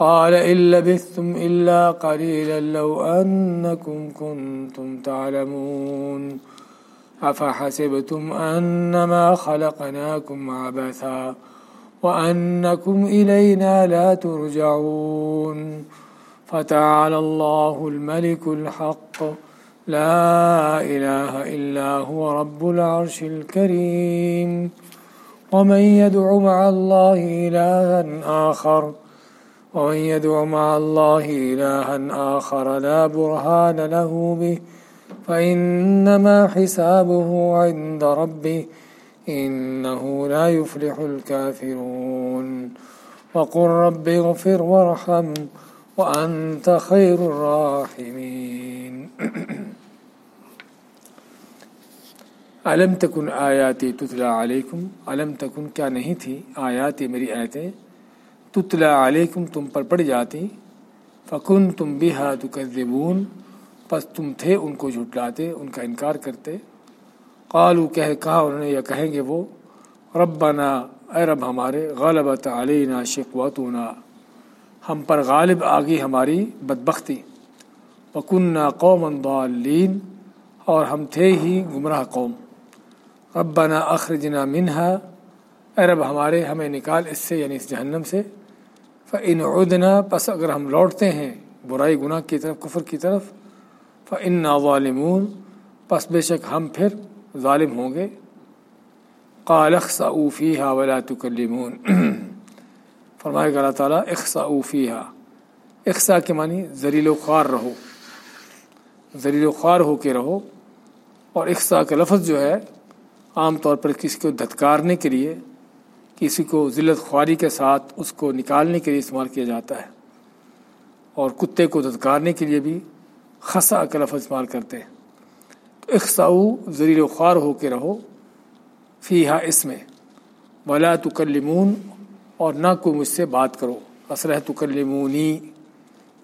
قال إن لبثتم إلا قليلا لو أنكم كنتم تعلمون أفحسبتم أنما خلقناكم عبثا وأنكم إلينا لا ترجعون فتعالى الله الملك الحق لا إله إلا هو رب العرش الكريم ومن يدع مع الله إلها آخر ومن يدع مع الله إلها آخر لا برهان له به فإنما حسابه عند ربه إنه لا يفلح الكافرون وقل رب اغفر وارحم وأنت خير الراحمين علم تکن آیاتی تتلا علیکم علم تکن کیا نہیں تھی آیاتی میری آیتیں؟ تتلا علیکم تم پر پڑ جاتی۔ فکن تم بہا تکذبون پس تم تھے ان کو جھٹلاتے، ان کا انکار کرتے۔ قالو کہہ، کہا انہوں نے یا کہیں گے وہ، ربنا، اے رب ہمارے، غلبت علینا شقوتنا۔ ہم پر غالب آگی ہماری بدبختی۔ وکننا قوم ضالین اور ہم تھے ہی گمراہ قوم۔ ربنا اخرجنا منہا اے رب ہمارے، ہمیں نکال اس سے یعنی اس جہنم سے۔ فعن عدنا، پس اگر ہم لوٹتے ہیں برائی گناہ کی طرف، کفر کی طرف فعن ظالمون، پس بے شک ہم پھر ظالم ہوں گے۔ قالخ اوفی ہا ولا تکلمون فرمائے گا اللہ تعالیٰ اخسا اوفی ہا اخسا کے معنی زریل و خوار رہو۔ زریل و خوار ہو کے رہو۔ اور اخسا کا لفظ جو ہے، عام طور پر کسی کو دھتکارنے کے لیے کسی کو ذلت خواری کے ساتھ اس کو نکالنے کے لیے استعمال کیا جاتا ہے اور کتے کو دھتکارنے کے لیے بھی خسا کا لفظ استعمال کرتے ہیں۔ تو اخساؤ زریل و خوار ہو کے رہو فی ہا اس میں ولا تکلمون اور نہ کوئی مجھ سے بات کرو۔ اسلح تکلمونی۔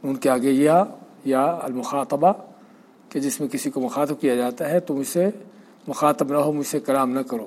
ان کے آگے یا یا المخاطبہ، کہ جس میں کسی کو مخاطب کیا جاتا ہے تو مجھ سے مخاطب نہ ہو، مجھ سے کلام نہ کرو۔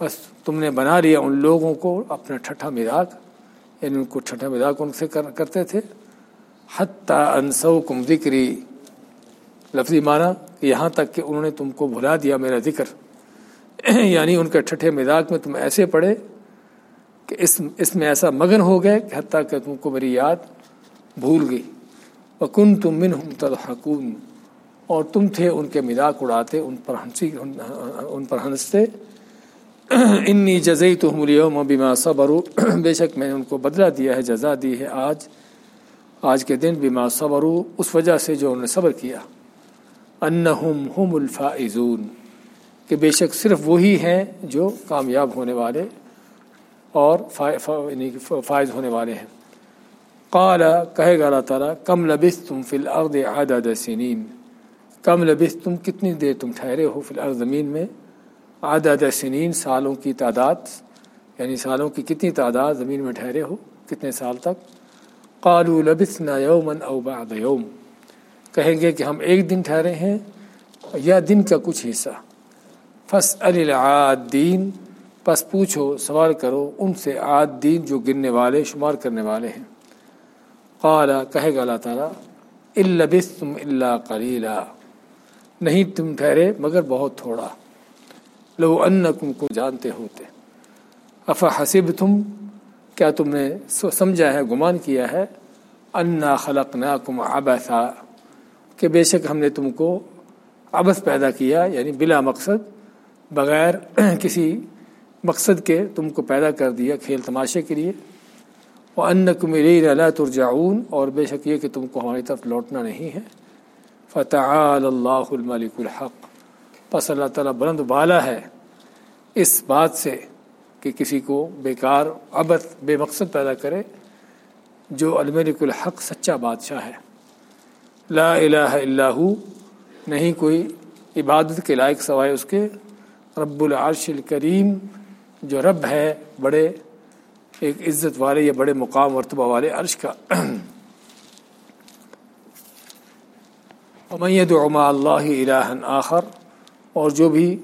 بس تم تم نے بنا لیا ان لوگوں کو اپنا ٹھٹھا مذاق یعنی ان کو ٹھٹھا مذاق ان سے کرتے تھے۔ حتیٰ انسو کم ذکری، لفظی معنی کہ یہاں تک کہ انہوں نے تم کو بھلا دیا میرا ذکر۔ یعنی ان کے ٹھٹھے مذاق میں تم ایسے پڑے کہ اس اس میں ایسا مگن ہو گئے کہ حتیٰ کہ تم کو میری یاد بھول گئی۔ وکن تم من ہم تلحکون اور تم تھے ان کے مذاق اڑاتے، ان پر ہنسی ان پر ہنستے۔ انی جزئی تو ہم بیما صبر بے شک میں نے ان کو بدلہ دیا ہے، جزا دی ہے آج۔ آج کے دن بیما صبر اس وجہ سے جو انہوں نے صبر کیا۔ ان ہم الفائزون۔ کہ بے شک صرف وہی ہیں جو کامیاب ہونے والے اور یعنی فائز ہونے والے ہیں۔ قال، کہے گا اللہ تعالیٰ، کم لبس تم فی الارض عدد سنین۔ کم لبس تم کتنی دیر تم ٹھہرے ہو فی الارض زمین میں؟ عدد سنین سالوں کی تعداد یعنی سالوں کی کتنی تعداد زمین میں ٹھہرے ہو، کتنے سال تک؟ قالوا لبثنا یوما او بعد یوم۔ کہیں گے کہ ہم ایک دن ٹھہرے ہیں یا دن کا کچھ حصہ۔ فس العادین، پس پوچھو، سوال کرو ان سے عاد دین جو گننے والے، شمار کرنے والے ہیں۔ قال کہے گا اللہ تعالیٰ البس تم اللہ کلیلہ نہیں تم ٹھہرے مگر بہت تھوڑا۔ لو ان کو جانتے ہوتے۔ افا حسب تم کیا تم نے سمجھا ہے، گمان کیا ہے؟ انا خلق نا کم کہ بے شک ہم نے تم کو ابس پیدا کیا یعنی بلا مقصد، بغیر کسی مقصد کے تم کو پیدا کر دیا کھیل تماشے کے لیے۔ وہ ان کو میری اللہ ترجاؤن اور بے شک یہ کہ تم کو ہماری طرف لوٹنا نہیں ہے۔ فتح اللہ الملک الحق۔ پس اللہ تعالیٰ بلند بالا ہے اس بات سے کہ کسی کو بیکار ابت بے مقصد پیدا کرے جو الملک الحق سچا بادشاہ ہے۔ لا الہ الا ہو، نہیں کوئی عبادت کے لائق سوائے اس کے۔ رب العرش الکریم جو رب ہے، بڑے ایک عزت والے یا بڑے مقام مرتبہ والے عرش کا۔ امید عما اللہ الہ آخر اور جو بھی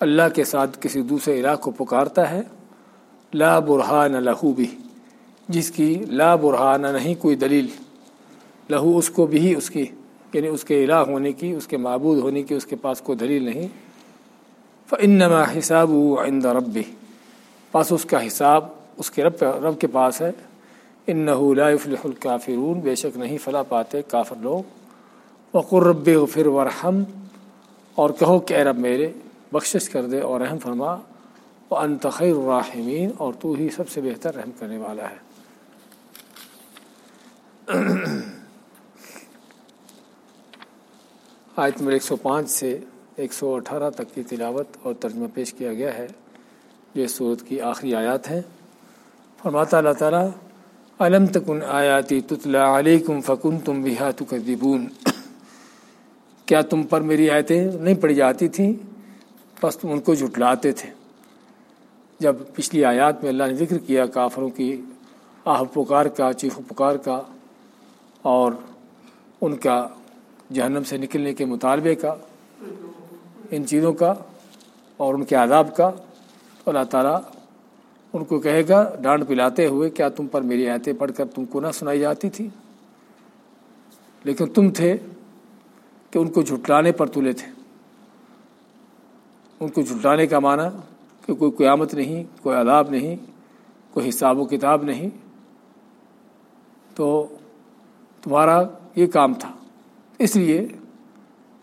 اللہ کے ساتھ کسی دوسرے الہ کو پکارتا ہے، لا برہان لہو بھی۔ جس کی لا برہانہ نہیں کوئی دلیل، لہو اس کو بھی، اس کی یعنی اس کے الہ ہونے کی، اس کے معبود ہونے کی، اس کے پاس کوئی دلیل نہیں۔ فنما حساب عند رب پاس اس کا حساب، اس کے رب رب کے پاس ہے۔ ان لا يفلح الكافرون۔ بے شک نہیں، فلا پاتے کافر لوگ۔ وقر رب غفر ورحم اور کہو کہ اے رب میرے، بخشش کر دے اور رحم فرما وہ انتخیر الراحمین، اور تو ہی سب سے بہتر رحم کرنے والا ہے۔ آیت نمبر ایک سو پانچ سے ایک سو اٹھارہ تک کی تلاوت اور ترجمہ پیش کیا گیا ہے۔ جو اس صورت کی آخری آیات ہیں۔ فرماتا اللہ تعالیٰ علم تکن آیاتی تتلا علیکم فکن تم بحا تکذبون۔ کیا تم پر میری آیتیں نہیں پڑھی جاتی تھیں؟ بس تم ان کو جھٹلاتے تھے۔ جب پچھلی آیات میں اللہ نے ذکر کیا کافروں کی آہ پکار کا، چیخ پکار کا اور ان کا جہنم سے نکلنے کے مطالبے کا، ان چیزوں کا اور ان کے عذاب کا، اللہ تعالیٰ ان کو کہے گا، ڈانٹ پلاتے ہوئے، کیا تم پر میری آیتیں پڑھ کر تم کو نہ سنائی جاتی تھی؟ لیکن تم تھے کہ ان کو جھٹلانے پر تلے تھے۔ ان کو جھٹلانے کا معنی کہ کوئی قیامت نہیں، کوئی عذاب نہیں، کوئی حساب و کتاب نہیں۔ تو تمہارا یہ کام تھا۔ اس لیے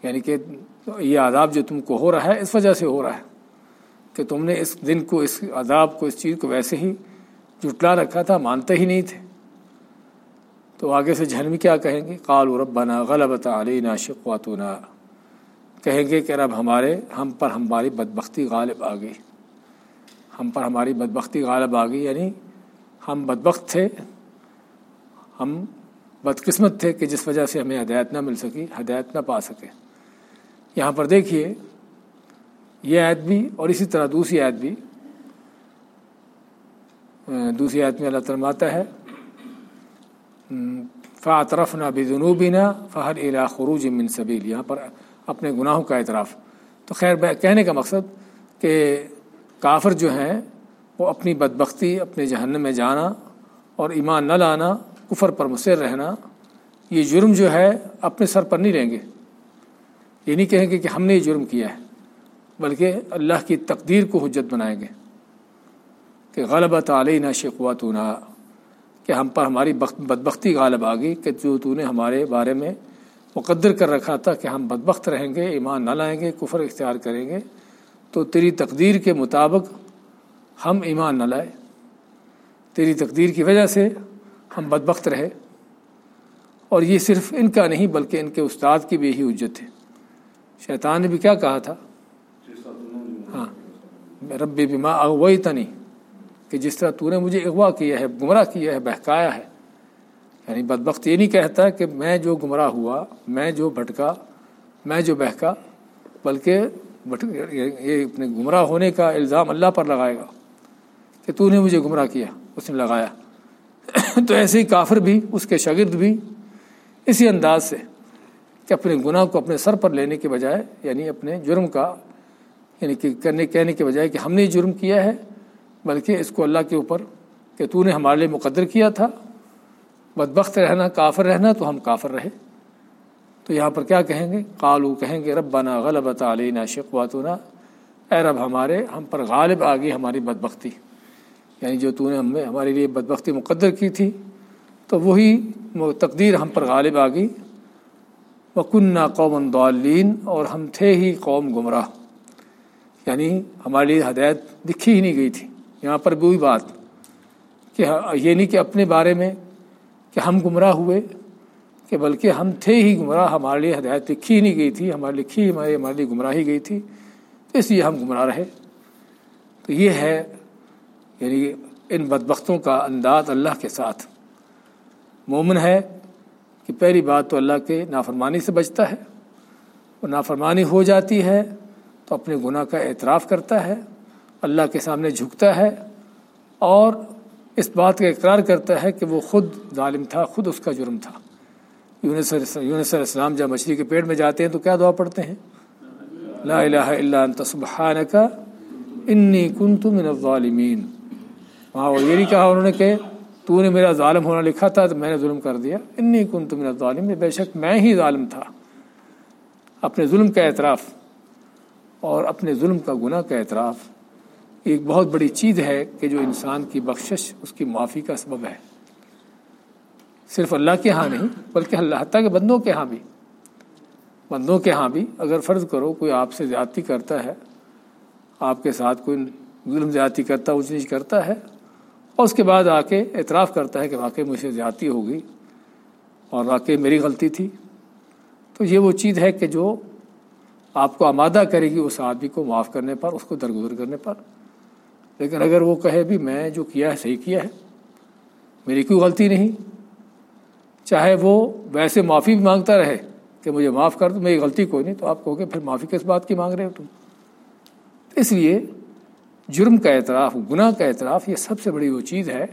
یعنی کہ یہ عذاب جو تم کو ہو رہا ہے، اس وجہ سے ہو رہا ہے کہ تم نے اس دن کو، اس عذاب کو، اس چیز کو ویسے ہی جٹلا رکھا تھا، مانتے ہی نہیں تھے۔ تو آگے سے جھنمی کیا کہیں گے؟ قال ربنا غلبت علینا شقواتنا کہیں گے کہ رب ہمارے، ہم پر ہماری بدبختی غالب آ گئی۔ ہم پر ہماری بدبختی غالب آ گئی یعنی ہم بدبخت تھے، ہم بدقسمت تھے کہ جس وجہ سے ہمیں ہدایت نہ مل سکی، ہدایت نہ پا سکے۔ یہاں پر دیکھیے، یہ عید بھی اور اسی طرح دوسری عید بھی دوسری عید میں اللہ تعالیٰ ہے فاطرف نہ بے فہر الا خروج من سبیل یہاں پر اپنے گناہوں کا اعتراف. تو خیر کہنے کا مقصد کہ کافر جو ہیں، وہ اپنی بدبختی، اپنے جہنم میں جانا اور ایمان نہ لانا، کفر پر مصر رہنا، یہ جرم جو ہے، اپنے سر پر نہیں لیں گے. یہ نہیں کہیں گے کہ ہم نے یہ جرم کیا ہے، بلکہ اللہ کی تقدیر کو حجت بنائیں گے کہ غلبت علیہ شکوات کہ ہم پر ہماری بدبختی غالب آ گئی کہ جو تو نے ہمارے بارے میں مقدر کر رکھا تھا کہ ہم بدبخت رہیں گے ایمان نہ لائیں گے کفر اختیار کریں گے تو تیری تقدیر کے مطابق ہم ایمان نہ لائے۔ تیری تقدیر کی وجہ سے ہم بدبخت رہے۔ اور یہ صرف ان کا نہیں بلکہ ان کے استاد کی بھی یہی اجت ہے۔ شیطان نے بھی کیا کہا تھا؟ ہاں رب بھی ماں اغوئی تنی کہ جس طرح تو نے مجھے اغوا کیا ہے، گمراہ کیا ہے، بہکایا ہے۔ یعنی بدبخت یہ نہیں کہتا کہ میں جو گمراہ ہوا، میں جو بھٹکا، میں جو بہکا، بلکہ یہ اپنے گمراہ ہونے کا الزام اللہ پر لگائے گا کہ تو نے مجھے گمراہ کیا، اس نے لگایا۔ تو ایسے ہی کافر بھی، اس کے شاگرد بھی اسی انداز سے کہ اپنے گناہ کو اپنے سر پر لینے کے بجائے یعنی اپنے جرم کا یعنی کہ کرنے کہنے کے بجائے کہ ہم نے جرم کیا ہے بلکہ اس کو اللہ کے اوپر کہ تو نے ہمارے لیے مقدر کیا تھا۔ بدبخت رہنا، کافر رہنا تو ہم کافر رہے۔ تو یہاں پر کیا کہیں گے؟ قالو کہیں گے رب بنا غلط علینا شکواتنا اے رب ہمارے، ہم پر غالب آ گئی ہماری بدبختی۔ یعنی جو تو نے ہمیں ہمارے لیے بدبختی مقدر کی تھی، تو وہی تقدیر ہم پر غالب آ گئی وکنہ قوم دعلین اور ہم تھے ہی قوم گمراہ۔ یعنی ہمارے لیے ہدایت دکھی ہی نہیں گئی تھی۔ یہاں پر وہی بات کہ ہاں، یہ نہیں کہ اپنے بارے میں کہ ہم گمراہ ہوئے کہ بلکہ ہم تھے ہی گمراہ، ہمارے لیے ہدایت لکھی ہی نہیں گئی تھی، ہمارے لکھی، ہمارے ہمارے لیے گمراہی گئی تھی۔ تو اس لیے ہم گمراہ رہے۔ تو یہ ہے یعنی ان بدبختوں کا انداز اللہ کے ساتھ۔ مومن ہے کہ پہلی بات تو اللہ کے نافرمانی سے بچتا ہے۔ وہ نافرمانی ہو جاتی ہے تو اپنے گناہ کا اعتراف کرتا ہے۔ اللہ کے سامنے جھکتا ہے اور اس بات کا اقرار کرتا ہے کہ وہ خود ظالم تھا، خود اس کا جرم تھا۔ یونس علیہ السلام جب مچھلی کے پیڑ میں جاتے ہیں تو کیا دعا پڑھتے ہیں؟ لا الہ الا انت سبحانک، انی کنت من الظالمین۔ وہاں وہ یہ نہیں کہا، انہوں نے کہ تو نے میرا ظالم ہونا لکھا تھا تو میں نے ظلم کر دیا۔ انی کنت من الظالمین، بے شک میں ہی ظالم تھا۔ اپنے ظلم کا اعتراف اور اپنے ظلم کا گناہ کا اعتراف۔ ایک بہت بڑی چیز ہے کہ جو انسان کی بخشش اس کی معافی کا سبب ہے۔ صرف اللہ کے ہاں نہیں، بلکہ اللہ حتیٰ کے بندوں کے ہاں بھی۔ بندوں کے ہاں بھی اگر فرض کرو کوئی آپ سے زیادتی کرتا ہے، آپ کے ساتھ کوئی ظلم زیادتی کرتا اونچ نیچ کرتا ہے، اور اس کے بعد آ کے اعتراف کرتا ہے کہ واقعی مجھ سے زیادتی ہوگی اور واقعی میری غلطی تھی۔ تو یہ وہ چیز ہے کہ جو آپ کو آمادہ کرے گی، اس آدمی کو معاف کرنے پر، اس کو درگزر کرنے پر۔ لیکن اگر وہ کہے بھی میں جو کیا ہے، صحیح کیا ہے، میری کوئی غلطی نہیں۔ چاہے وہ ویسے معافی بھی مانگتا رہے کہ مجھے معاف کر دو، میری غلطی کوئی نہیں، تو آپ کہو گے پھر معافی کس بات کی مانگ رہے ہو تم؟ اس لیے جرم کا اعتراف، گناہ کا اعتراف یہ سب سے بڑی وہ چیز ہے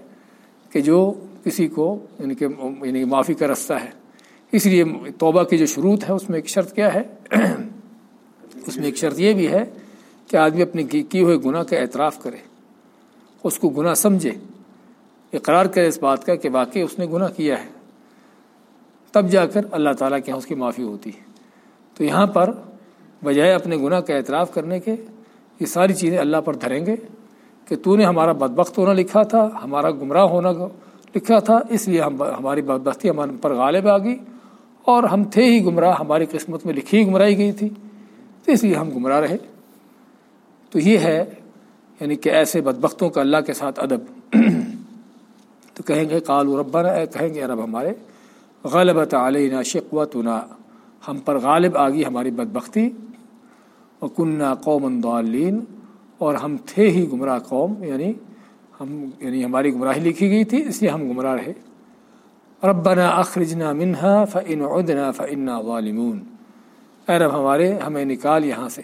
کہ جو کسی کو یعنی کہ یعنی معافی کا رستہ ہے۔ اس لیے توبہ کی جو شروط ہے، اس میں ایک شرط کیا ہے؟ اس میں ایک شرط یہ بھی ہے کہ آدمی اپنے کی ہوئے گناہ کا اعتراف کرے۔ اس کو گناہ سمجھے، اقرار کرے اس بات کا کہ واقعی اس نے گناہ کیا ہے۔ تب جا کر اللہ تعالیٰ کے یہاں اس کی معافی ہوتی۔ ہے تو یہاں پر بجائے اپنے گناہ کا اعتراف کرنے کے، یہ ساری چیزیں اللہ پر دھریں گے کہ تو نے ہمارا بدبخت ہونا لکھا تھا، ہمارا گمراہ ہونا لکھا تھا، اس لیے ہم ہماری بدبختی ہمارے پر غالب آ گئی اور ہم تھے ہی گمراہ، ہماری قسمت میں لکھی ہی گمراہی گئی تھی۔ تو اس لیے ہم گمراہ رہے۔ تو یہ ہے یعنی کہ ایسے بدبختوں کا اللہ کے ساتھ ادب۔ تو کہیں گے کال و ربا کہیں گے رب ہمارے، غلبت علینا شقوتنا۔ ہم پر غالب آ گئی ہماری بدبختی۔ اور کنہ قوم دعلین اور ہم تھے ہی گمراہ قوم یعنی ہم یعنی ہماری گمراہی لکھی گئی تھی، اس لیے ہم گمراہ رہے۔ ربنا اخرجنا منہا فعن عدنا فعنا غالمون اے رب ہمارے، ہمیں نکال یہاں سے،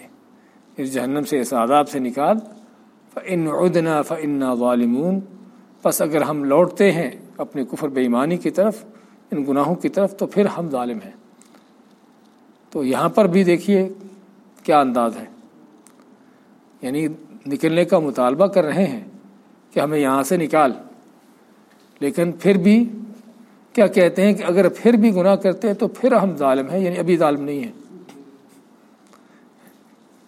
اس جہنم سے، اس عذاب سے نکال۔ فعن عدنا فعنا غالمون بس اگر ہم لوٹتے ہیں اپنے کفر بے ایمانی کی طرف، ان گناہوں کی طرف، تو پھر ہم ظالم ہیں۔ تو یہاں پر بھی دیکھیے کیا انداز ہے۔ یعنی نکلنے کا مطالبہ کر رہے ہیں کہ ہمیں یہاں سے نکال۔ لیکن پھر بھی کیا کہتے ہیں کہ اگر پھر بھی گناہ کرتے ہیں تو پھر ہم ظالم ہیں یعنی ابھی ظالم نہیں ہیں۔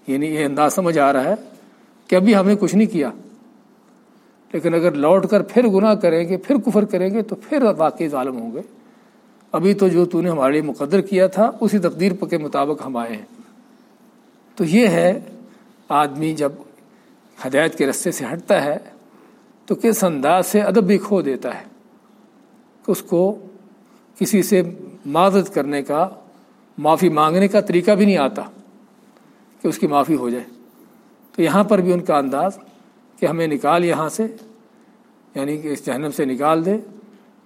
یعنی یہ انداز سمجھ آ رہا ہے کہ ابھی ہمیں کچھ نہیں کیا۔ لیکن اگر لوٹ کر پھر گناہ کریں گے، پھر کفر کریں گے، تو پھر واقعی ظالم ہوں گے۔ ابھی تو جو تو نے ہمارے لیے مقدر کیا تھا، اسی تقدیر کے مطابق ہم آئے ہیں۔ تو یہ ہے، آدمی جب ہدایت کے رستے سے ہٹتا ہے، تو کس انداز سے ادب بھی کھو دیتا ہے کہ اس کو کسی سے معذت کرنے کا، معافی مانگنے کا طریقہ بھی نہیں آتا کہ اس کی معافی ہو جائے۔ تو یہاں پر بھی ان کا انداز کہ ہمیں نکال یہاں سے یعنی کہ اس جہنم سے نکال دے۔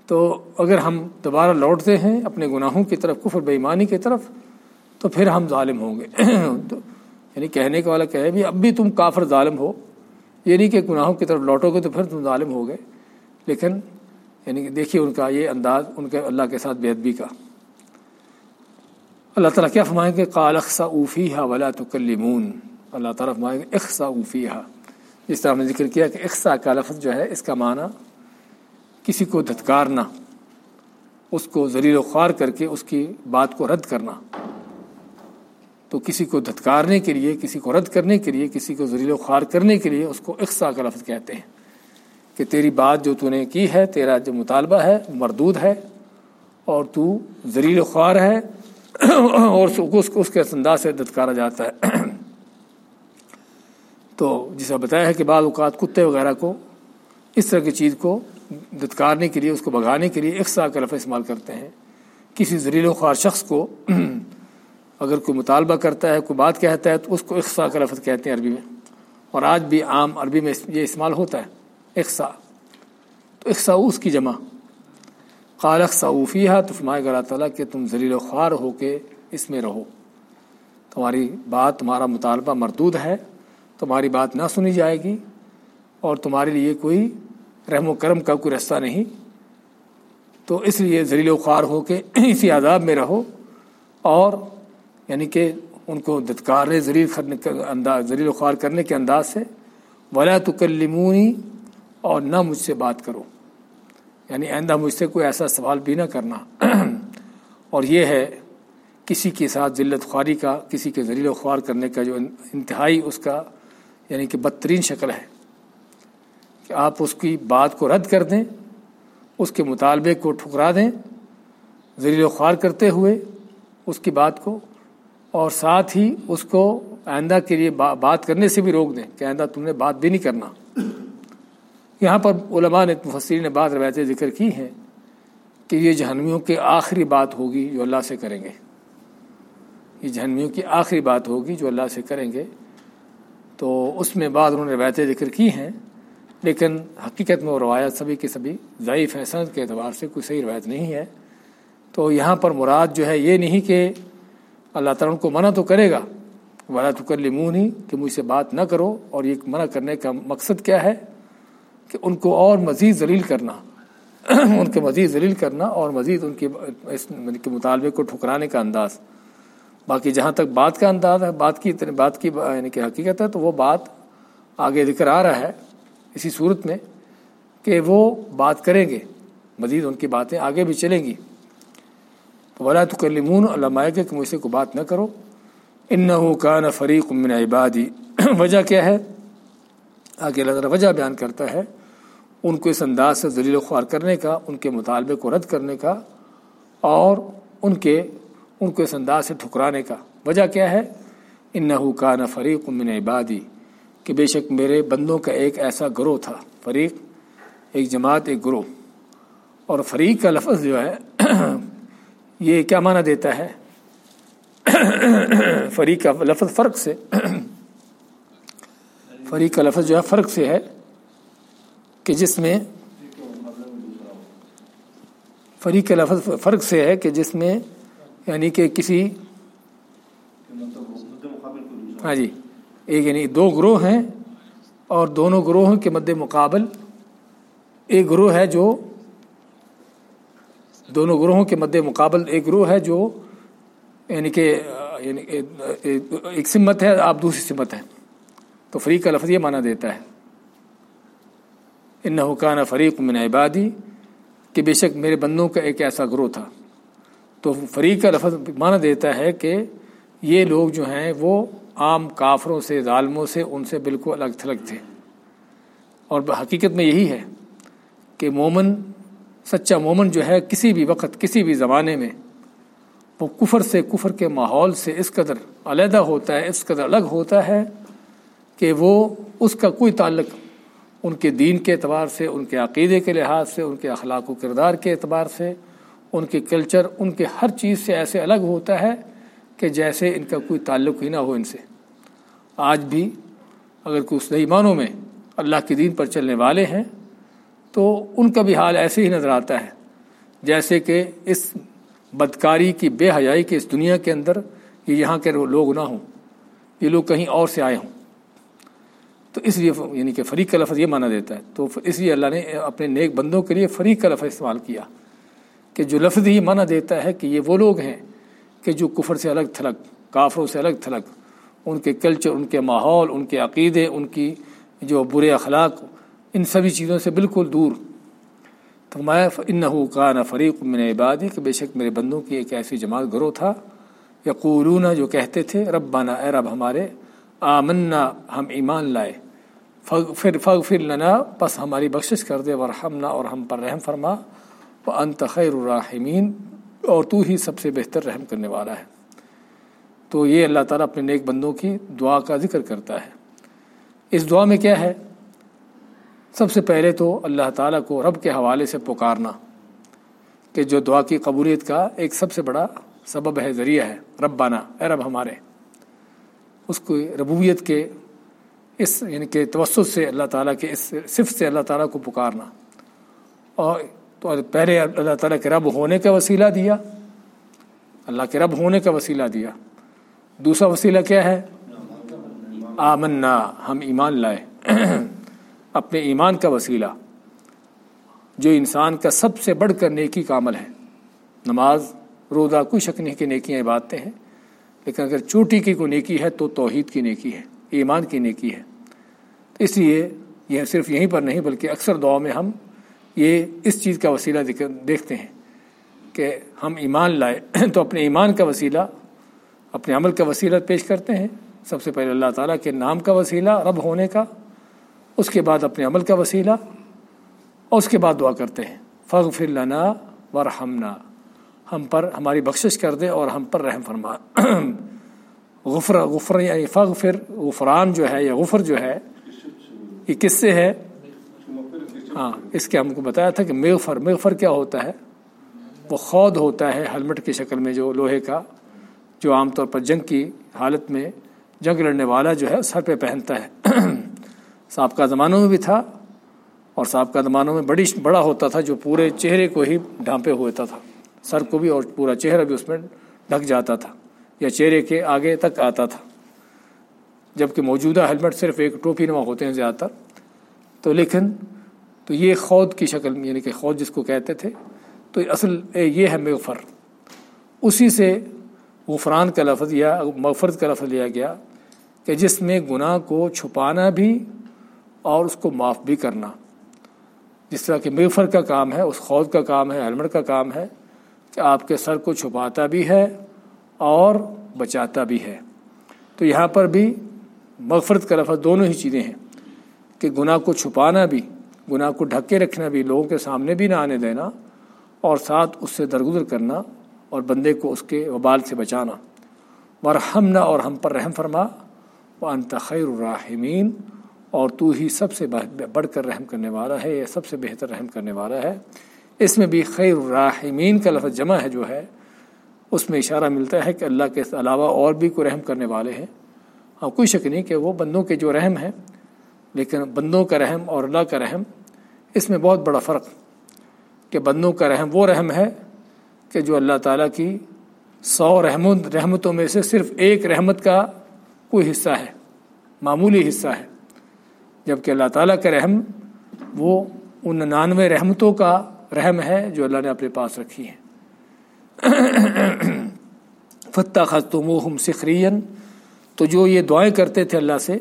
تو اگر ہم دوبارہ لوٹتے ہیں اپنے گناہوں کی طرف، کفر بےمانی کی طرف، تو پھر ہم ظالم ہوں گے۔ تو یعنی کہنے کا والا کہے بھی، اب بھی تم کافر ظالم ہو۔ یہ نہیں کہ گناہوں کی طرف لوٹو گے تو پھر تم ظالم ہو گئے۔ لیکن یعنی کہ دیکھیے ان کا یہ انداز، ان کے اللہ کے ساتھ بے ادبی کا۔ اللہ تعالیٰ کیا فرمائیں گے؟ کال اقسا اوفی ہا ولا تو کلیمون اللہ تعالیٰ فرمائیں گے اقسا اوفی ہا جس طرح ہم نے ذکر کیا کہ اقسا کا لفظ جو ہے، اس کا معنی کسی کو دھتکارنا، اس کو ذلیل و خوار کر کے اس کی بات کو رد کرنا۔ تو کسی کو دھتکارنے کے لیے، کسی کو رد کرنے کے لیے، کسی کو ذلیل و خوار کرنے کے لیے اس کو اقسا کا لفظ کہتے ہیں کہ تیری بات جو تو نے کی ہے، تیرا جو مطالبہ ہے مردود ہے اور تو ذلیل و خوار ہے اور اس کے انداز سے دھتکارا جاتا ہے۔ تو جسے بتایا ہے کہ بعض اوقات کتے وغیرہ کو اس طرح کی چیز کو دتکارنے کے لیے، اس کو بگانے کے لیے اقسا کا لفظ استعمال کرتے ہیں۔ کسی زریل و خوار شخص کو اگر کوئی مطالبہ کرتا ہے، کوئی بات کہتا ہے، تو اس کو اقسا کا لفظ کہتے ہیں عربی میں۔ اور آج بھی عام عربی میں یہ استعمال ہوتا ہے۔ اقسا تو اقسا اس کی جمع۔ قالق صعوفیہ تو فرمائے گا اللہ تعالیٰ کہ تم ذلیل و خوار ہو کے اس میں رہو۔ تمہاری بات، تمہارا مطالبہ مردود ہے۔ تمہاری بات نہ سنی جائے گی اور تمہارے لیے کوئی رحم و کرم کا کوئی رستہ نہیں۔ تو اس لیے ذلیل و خوار ہو کے اسی عذاب میں رہو اور یعنی کہ ان کو دتکار ذلیل کرنے کا انداز ذلیل و خوار کرنے کے انداز سے ولا تکلمونی اور نہ مجھ سے بات کرو۔ یعنی آئندہ مجھ سے کوئی ایسا سوال بھی نہ کرنا۔ اور یہ ہے کسی کے ساتھ ذلت خواری کا، کسی کے ذلیل و خوار کرنے کا جو انتہائی اس کا یعنی کہ بدترین شکل ہے کہ آپ اس کی بات کو رد کر دیں، اس کے مطالبے کو ٹھکرا دیں، ذلیل و خوار کرتے ہوئے اس کی بات کو اور ساتھ ہی اس کو آئندہ کے لیے بات کرنے سے بھی روک دیں کہ آئندہ تم نے بات بھی نہیں کرنا۔ یہاں پر علماء نے مفسرین نے بعض روایتیں ذکر کی ہیں کہ یہ جہنمیوں کی آخری بات ہوگی جو اللہ سے کریں گے۔ یہ جہنمیوں کی آخری بات ہوگی جو اللہ سے کریں گے۔ تو اس میں بعض انہوں نے روایتیں ذکر کی ہیں، لیکن حقیقت میں وہ روایت سبھی کے سبھی ضعیف صنعت کے اعتبار سے کوئی صحیح روایت نہیں ہے۔ تو یہاں پر مراد جو ہے یہ نہیں کہ اللہ تعالیٰ ان کو منع تو کرے گا والا تو کر لی منہ نہیں کہ مجھ سے بات نہ کرو، اور یہ منع کرنے کا مقصد کیا ہے؟ کہ ان کو اور مزید ذلیل کرنا۔ ان کے مزید ذلیل کرنا اور مزید ان کے یعنی کے مطالبے کو ٹھکرانے کا انداز۔ باقی جہاں تک بات کا انداز ہے، بات کی بات کی یعنی کہ حقیقت ہے، تو وہ بات آگے ذکر آ رہا ہے اسی صورت میں کہ وہ بات کریں گے۔ مزید ان کی باتیں آگے بھی چلیں گی۔ تو ولا تو کلمون علماء کہ مجھ سے کو بات نہ کرو۔ ان نہ فریق من عبادی وجہ کیا ہے؟ آگے اللہ تعالیٰ وجہ بیان کرتا ہے ان کو اس انداز سے ذلیل و خوار کرنے کا ان کے مطالبے کو رد کرنے کا اور ان کے ان کو اس انداز سے ٹھکرانے کا وجہ کیا ہے ان یعنی کہ کسی ہاں جی ایک یعنی دو گروہ ہیں اور دونوں گروہوں کے مد مقابل ایک گروہ ہے جو دونوں گروہوں کے مد مقابل ایک گروہ ہے جو یعنی کہ یعنی ایک سمت ہے، آپ دوسری سمت ہیں۔ تو فریق کا لفظ یہ معنی دیتا ہے۔ ان حکانہ فریق من عبادی، کہ بے شک میرے بندوں کا ایک ایسا گروہ تھا۔ تو فریق کا لفظ معنی دیتا ہے کہ یہ لوگ جو ہیں وہ عام کافروں سے، ظالموں سے ان سے بالکل الگ تھلگ تھے۔ اور حقیقت میں یہی ہے کہ مومن، سچا مومن جو ہے کسی بھی وقت، کسی بھی زمانے میں وہ کفر سے کفر کے ماحول سے اس قدر علیحدہ ہوتا ہے، اس قدر الگ ہوتا ہے کہ وہ اس کا کوئی تعلق ان کے دین کے اعتبار سے، ان کے عقیدے کے لحاظ سے، ان کے اخلاق و کردار کے اعتبار سے ان کے کلچر ان کے ہر چیز سے ایسے الگ ہوتا ہے کہ جیسے ان کا کوئی تعلق ہی نہ ہو ان سے۔ آج بھی اگر کوئی صحیح معنوں میں اللہ کے دین پر چلنے والے ہیں تو ان کا بھی حال ایسے ہی نظر آتا ہے، جیسے کہ اس بدکاری کی بے حیائی کے اس دنیا کے اندر یہ یہاں کے لوگ نہ ہوں، یہ لوگ کہیں اور سے آئے ہوں۔ تو اس لیے یعنی کہ فریق کا لفظ یہ مانا دیتا ہے، تو اس لیے اللہ نے اپنے نیک بندوں کے لیے فریق کا لفظ استعمال کیا۔ کہ جو لفظ ہی مانا دیتا ہے کہ یہ وہ لوگ ہیں کہ جو کفر سے الگ تھلگ، کافروں سے الگ تھلگ، ان کے کلچر، ان کے ماحول، ان کے عقیدے، ان کی جو برے اخلاق، ان سبھی چیزوں سے بالکل دور۔ تو میں ان کا نہ فریق من عبادی کہ بے شک میرے بندوں کی ایک ایسی جماعت گروہ تھا۔ یا قولون جو کہتے تھے ربانہ اے رب ہمارے، آمنا، ہم ایمان لائے۔ پھر فغ فر لنا بس ہماری بخشش کر دے ورحمنا اور ہم پر رحم فرما۔ انت خیر الرحمین اور تو ہی سب سے بہتر رحم کرنے والا ہے۔ تو یہ اللہ تعالیٰ اپنے نیک بندوں کی دعا کا ذکر کرتا ہے۔ اس دعا میں کیا ہے؟ سب سے پہلے تو اللہ تعالیٰ کو رب کے حوالے سے پکارنا، کہ جو دعا کی قبولیت کا ایک سب سے بڑا سبب ہے، ذریعہ ہے۔ رب بانا اے رب ہمارے۔ اس کو ربویت کے اس یعنی کہ توسط سے اللہ تعالیٰ کے اس صفت سے اللہ تعالیٰ کو پکارنا۔ اور تو پہلے اللہ تعالیٰ کے رب ہونے کا وسیلہ دیا۔ اللہ کے رب ہونے کا وسیلہ دیا۔ دوسرا وسیلہ کیا ہے؟ آمنا، ہم ایمان لائے۔ اپنے ایمان کا وسیلہ۔ جو انسان کا سب سے بڑھ کر نیکی کا عمل ہے۔ نماز، روزہ، کوئی شک نہیں کہ نیکیاں باتیں ہیں۔ لیکن اگر چوٹی کی کوئی نیکی ہے تو توحید کی نیکی ہے، ایمان کی نیکی ہے۔ اس لیے یہ صرف یہیں پر نہیں بلکہ اکثر دعا میں ہم یہ اس چیز کا وسیلہ دیکھتے ہیں کہ ہم ایمان لائے تو اپنے ایمان کا وسیلہ، اپنے عمل کا وسیلہ پیش کرتے ہیں۔ سب سے پہلے اللہ تعالیٰ کے نام کا وسیلہ رب ہونے کا، اس کے بعد اپنے عمل کا وسیلہ، اور اس کے بعد دعا کرتے ہیں۔ فغ فر لنا ورحمنا ہم پر ہماری بخشش کر دے اور ہم پر رحم فرما۔ غفر غفر یعنی فغ فر غفران جو ہے یا غفر جو ہے، یہ کس سے ہے؟ ہاں اس کے ہم کو بتایا تھا کہ مغفر مغفر کیا ہوتا ہے؟ وہ خود ہوتا ہے ہیلمٹ کی شکل میں جو لوہے کا، جو عام طور پر جنگ کی حالت میں جنگ لڑنے والا جو ہے سر پہ پہنتا ہے۔ سابقہ زمانوں میں بھی تھا اور سابقہ زمانوں میں بڑی، بڑا ہوتا تھا جو پورے چہرے کو ہی ڈھانپے ہوتا تھا۔ سر کو بھی اور پورا چہرہ بھی اس میں ڈھک جاتا تھا یا چہرے کے آگے تک آتا تھا۔ جبکہ موجودہ ہیلمٹ صرف ایک ٹوپی نما ہوتے ہیں زیادہ تر۔ تو لیکن تو یہ خود کی شکل یعنی کہ خود جس کو کہتے تھے، تو اصل یہ ہے مغفر۔ اسی سے غفران کا لفظ یا مغفرت کا لفظ لیا گیا کہ جس میں گناہ کو چھپانا بھی اور اس کو معاف بھی کرنا۔ جس طرح کہ مغفر کا کام ہے، اس خود کا کام ہے ہیلمٹ کا کام ہے کہ آپ کے سر کو چھپاتا بھی ہے اور بچاتا بھی ہے۔ تو یہاں پر بھی مغفرت کا لفظ دونوں ہی چیزیں ہیں کہ گناہ کو چھپانا بھی گناہ کو ڈھک کے رکھنا بھی، لوگوں کے سامنے بھی نہ آنے دینا اور ساتھ اس سے درگزر کرنا اور بندے کو اس کے وبال سے بچانا۔ ورحمنا اور ہم پر رحم فرما۔ وہ خیر الرحمین اور تو ہی سب سے بڑھ کر رحم کرنے والا ہے، یا سب سے بہتر رحم کرنے والا ہے۔ اس میں بھی خیر الرحمین کا لفظ جمع ہے جو ہے، اس میں اشارہ ملتا ہے کہ اللہ کے علاوہ اور بھی کوئی رحم کرنے والے ہیں۔ ہاں کوئی شک نہیں کہ وہ بندوں کے جو رحم ہے لیکن بندوں کا رحم اور اللہ کا رحم، اس میں بہت بڑا فرق کہ بندوں کا رحم وہ رحم ہے کہ جو اللہ تعالیٰ کی سو رحمت رحمتوں میں سے صرف ایک رحمت کا کوئی حصہ ہے، معمولی حصہ ہے، جبکہ اللہ تعالیٰ کا رحم وہ ان ننانوے رحمتوں کا رحم ہے جو اللہ نے اپنے پاس رکھی ہے فتح خستم و ہم سخرین تو جو یہ دعائیں کرتے تھے اللہ سے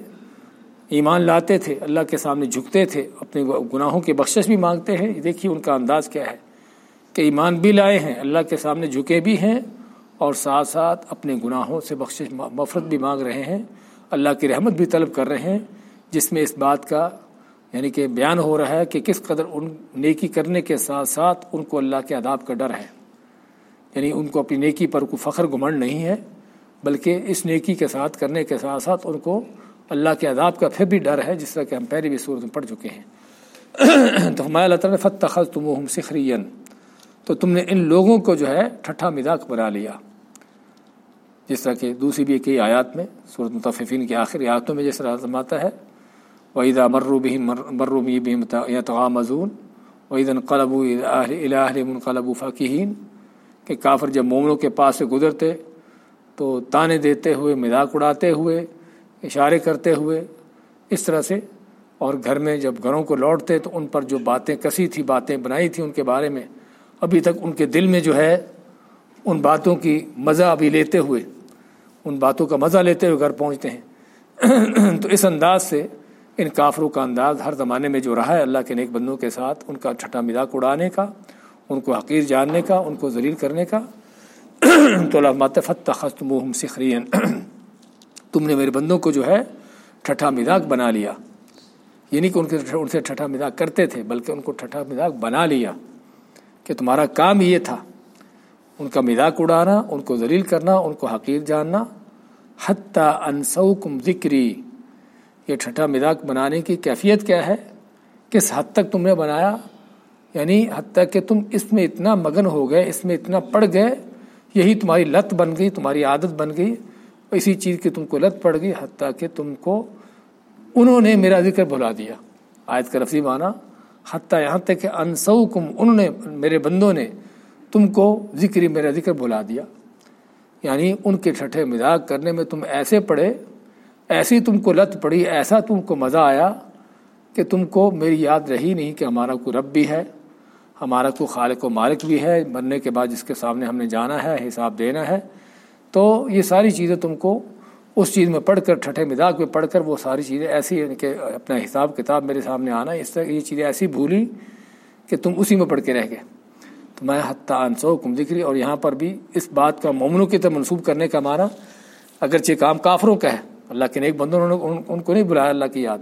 ایمان لاتے تھے، اللہ کے سامنے جھکتے تھے، اپنے گناہوں کی بخشش بھی مانگتے ہیں۔ دیکھیے ان کا انداز کیا ہے کہ ایمان بھی لائے ہیں، اللہ کے سامنے جھکے بھی ہیں اور ساتھ ساتھ اپنے گناہوں سے بخشش مفرت بھی مانگ رہے ہیں۔ اللہ کی رحمت بھی طلب کر رہے ہیں، جس میں اس بات کا یعنی کہ بیان ہو رہا ہے کہ کس قدر ان نیکی کرنے کے ساتھ ساتھ ان کو اللہ کے عذاب کا ڈر ہے۔ یعنی ان کو اپنی نیکی پر کوئی فخر گمنڈ نہیں ہے، بلکہ اس نیکی کے ساتھ، کرنے کے ساتھ ساتھ ان کو اللہ کے عذاب کا پھر بھی ڈر ہے، جس طرح کہ ہم پہلے بھی صورت میں پڑھ چکے ہیں۔ تو ہمارے اللہ تعالیٰ نے فتح تم سخرین تو تم نے ان لوگوں کو جو ہے ٹھٹھا مذاق بنا لیا۔ جس طرح کہ دوسری بھی کئی آیات میں صورت متفقین کی آخری آیاتوں میں جس طرح آزماتا ہے وحیدہ مرو بھی مرو بھی بھی یا توغ مضون وحید القلب الہ منقلب فقین کہ کافر جب مومنوں کے پاس سے گزرتے، تو تانے دیتے ہوئے، مذاق اڑاتے ہوئے اشارے کرتے ہوئے اس طرح سے اور گھر میں جب گھروں کو لوٹتے تو ان پر جو باتیں کسی تھی باتیں بنائی تھیں ان کے بارے میں، ابھی تک ان کے دل میں جو ہے ان باتوں کی مزہ ابھی لیتے ہوئے، ان باتوں کا مزہ لیتے ہوئے گھر پہنچتے ہیں۔ تو اس انداز سے ان کافروں کا انداز ہر زمانے میں جو رہا ہے، اللہ کے نیک بندوں کے ساتھ، ان کا چھٹا مذاق اڑانے کا، ان کو حقیر جاننے کا، ان کو ذلیل کرنے کا۔ تو اللہ ماتفت خستم سخرین۔ تم نے میرے بندوں کو جو ہے ٹھٹھا مذاق بنا لیا۔ یعنی کہ ان کے ان سے ٹھٹھا مذاق کرتے تھے، بلکہ ان کو ٹھٹھا مذاق بنا لیا کہ تمہارا کام یہ تھا۔ ان کا مذاق اڑانا، ان کو ذلیل کرنا، ان کو حقیر جاننا۔ حتیٰ انسو کم ذکری۔ یہ ٹھٹھا مذاق بنانے کی کیفیت کیا ہے؟ کس حد تک تم نے بنایا؟ یعنی حتیٰ کہ تم اس میں اتنا مگن ہو گئے، اس میں اتنا پڑ گئے، یہی تمہاری لت بن گئی، تمہاری عادت بن گئی۔ اسی چیز کی تم کو لت پڑ گئی، حتیٰ کہ تم کو انہوں نے میرا ذکر بھلا دیا۔ آیت کا رفظی معنی، حتیٰ یہاں تک کہ انسو کم انہوں نے، میرے بندوں نے تم کو ذکری میرا ذکر بلا دیا۔ یعنی ان کے ٹھٹھے مزاق کرنے میں تم ایسے پڑے، ایسی تم کو لت پڑی، ایسا تم کو مزہ آیا کہ تم کو میری یاد رہی نہیں کہ ہمارا کوئی رب بھی ہے، ہمارا کوئی خالق و مالک بھی ہے۔ مرنے کے بعد جس کے سامنے ہم نے جانا ہے، حساب دینا ہے تو یہ ساری چیزیں تم کو اس چیز میں پڑھ کر، ٹھٹھے مزاق میں پڑھ کر وہ ساری چیزیں ایسی کہ اپنا حساب کتاب میرے سامنے آنا، اس طرح یہ چیزیں ایسی بھولی کہ تم اسی میں پڑھ کے رہ گئے۔ تو میں حتیٰ انسو کم ذکری، اور یہاں پر بھی اس بات کا مومنوں کی طرح منسوخ کرنے کا مارا اگرچہ کام کافروں کا ہے، اللہ کے نیک بندوں نے ان کو نہیں بلایا اللہ کی یاد۔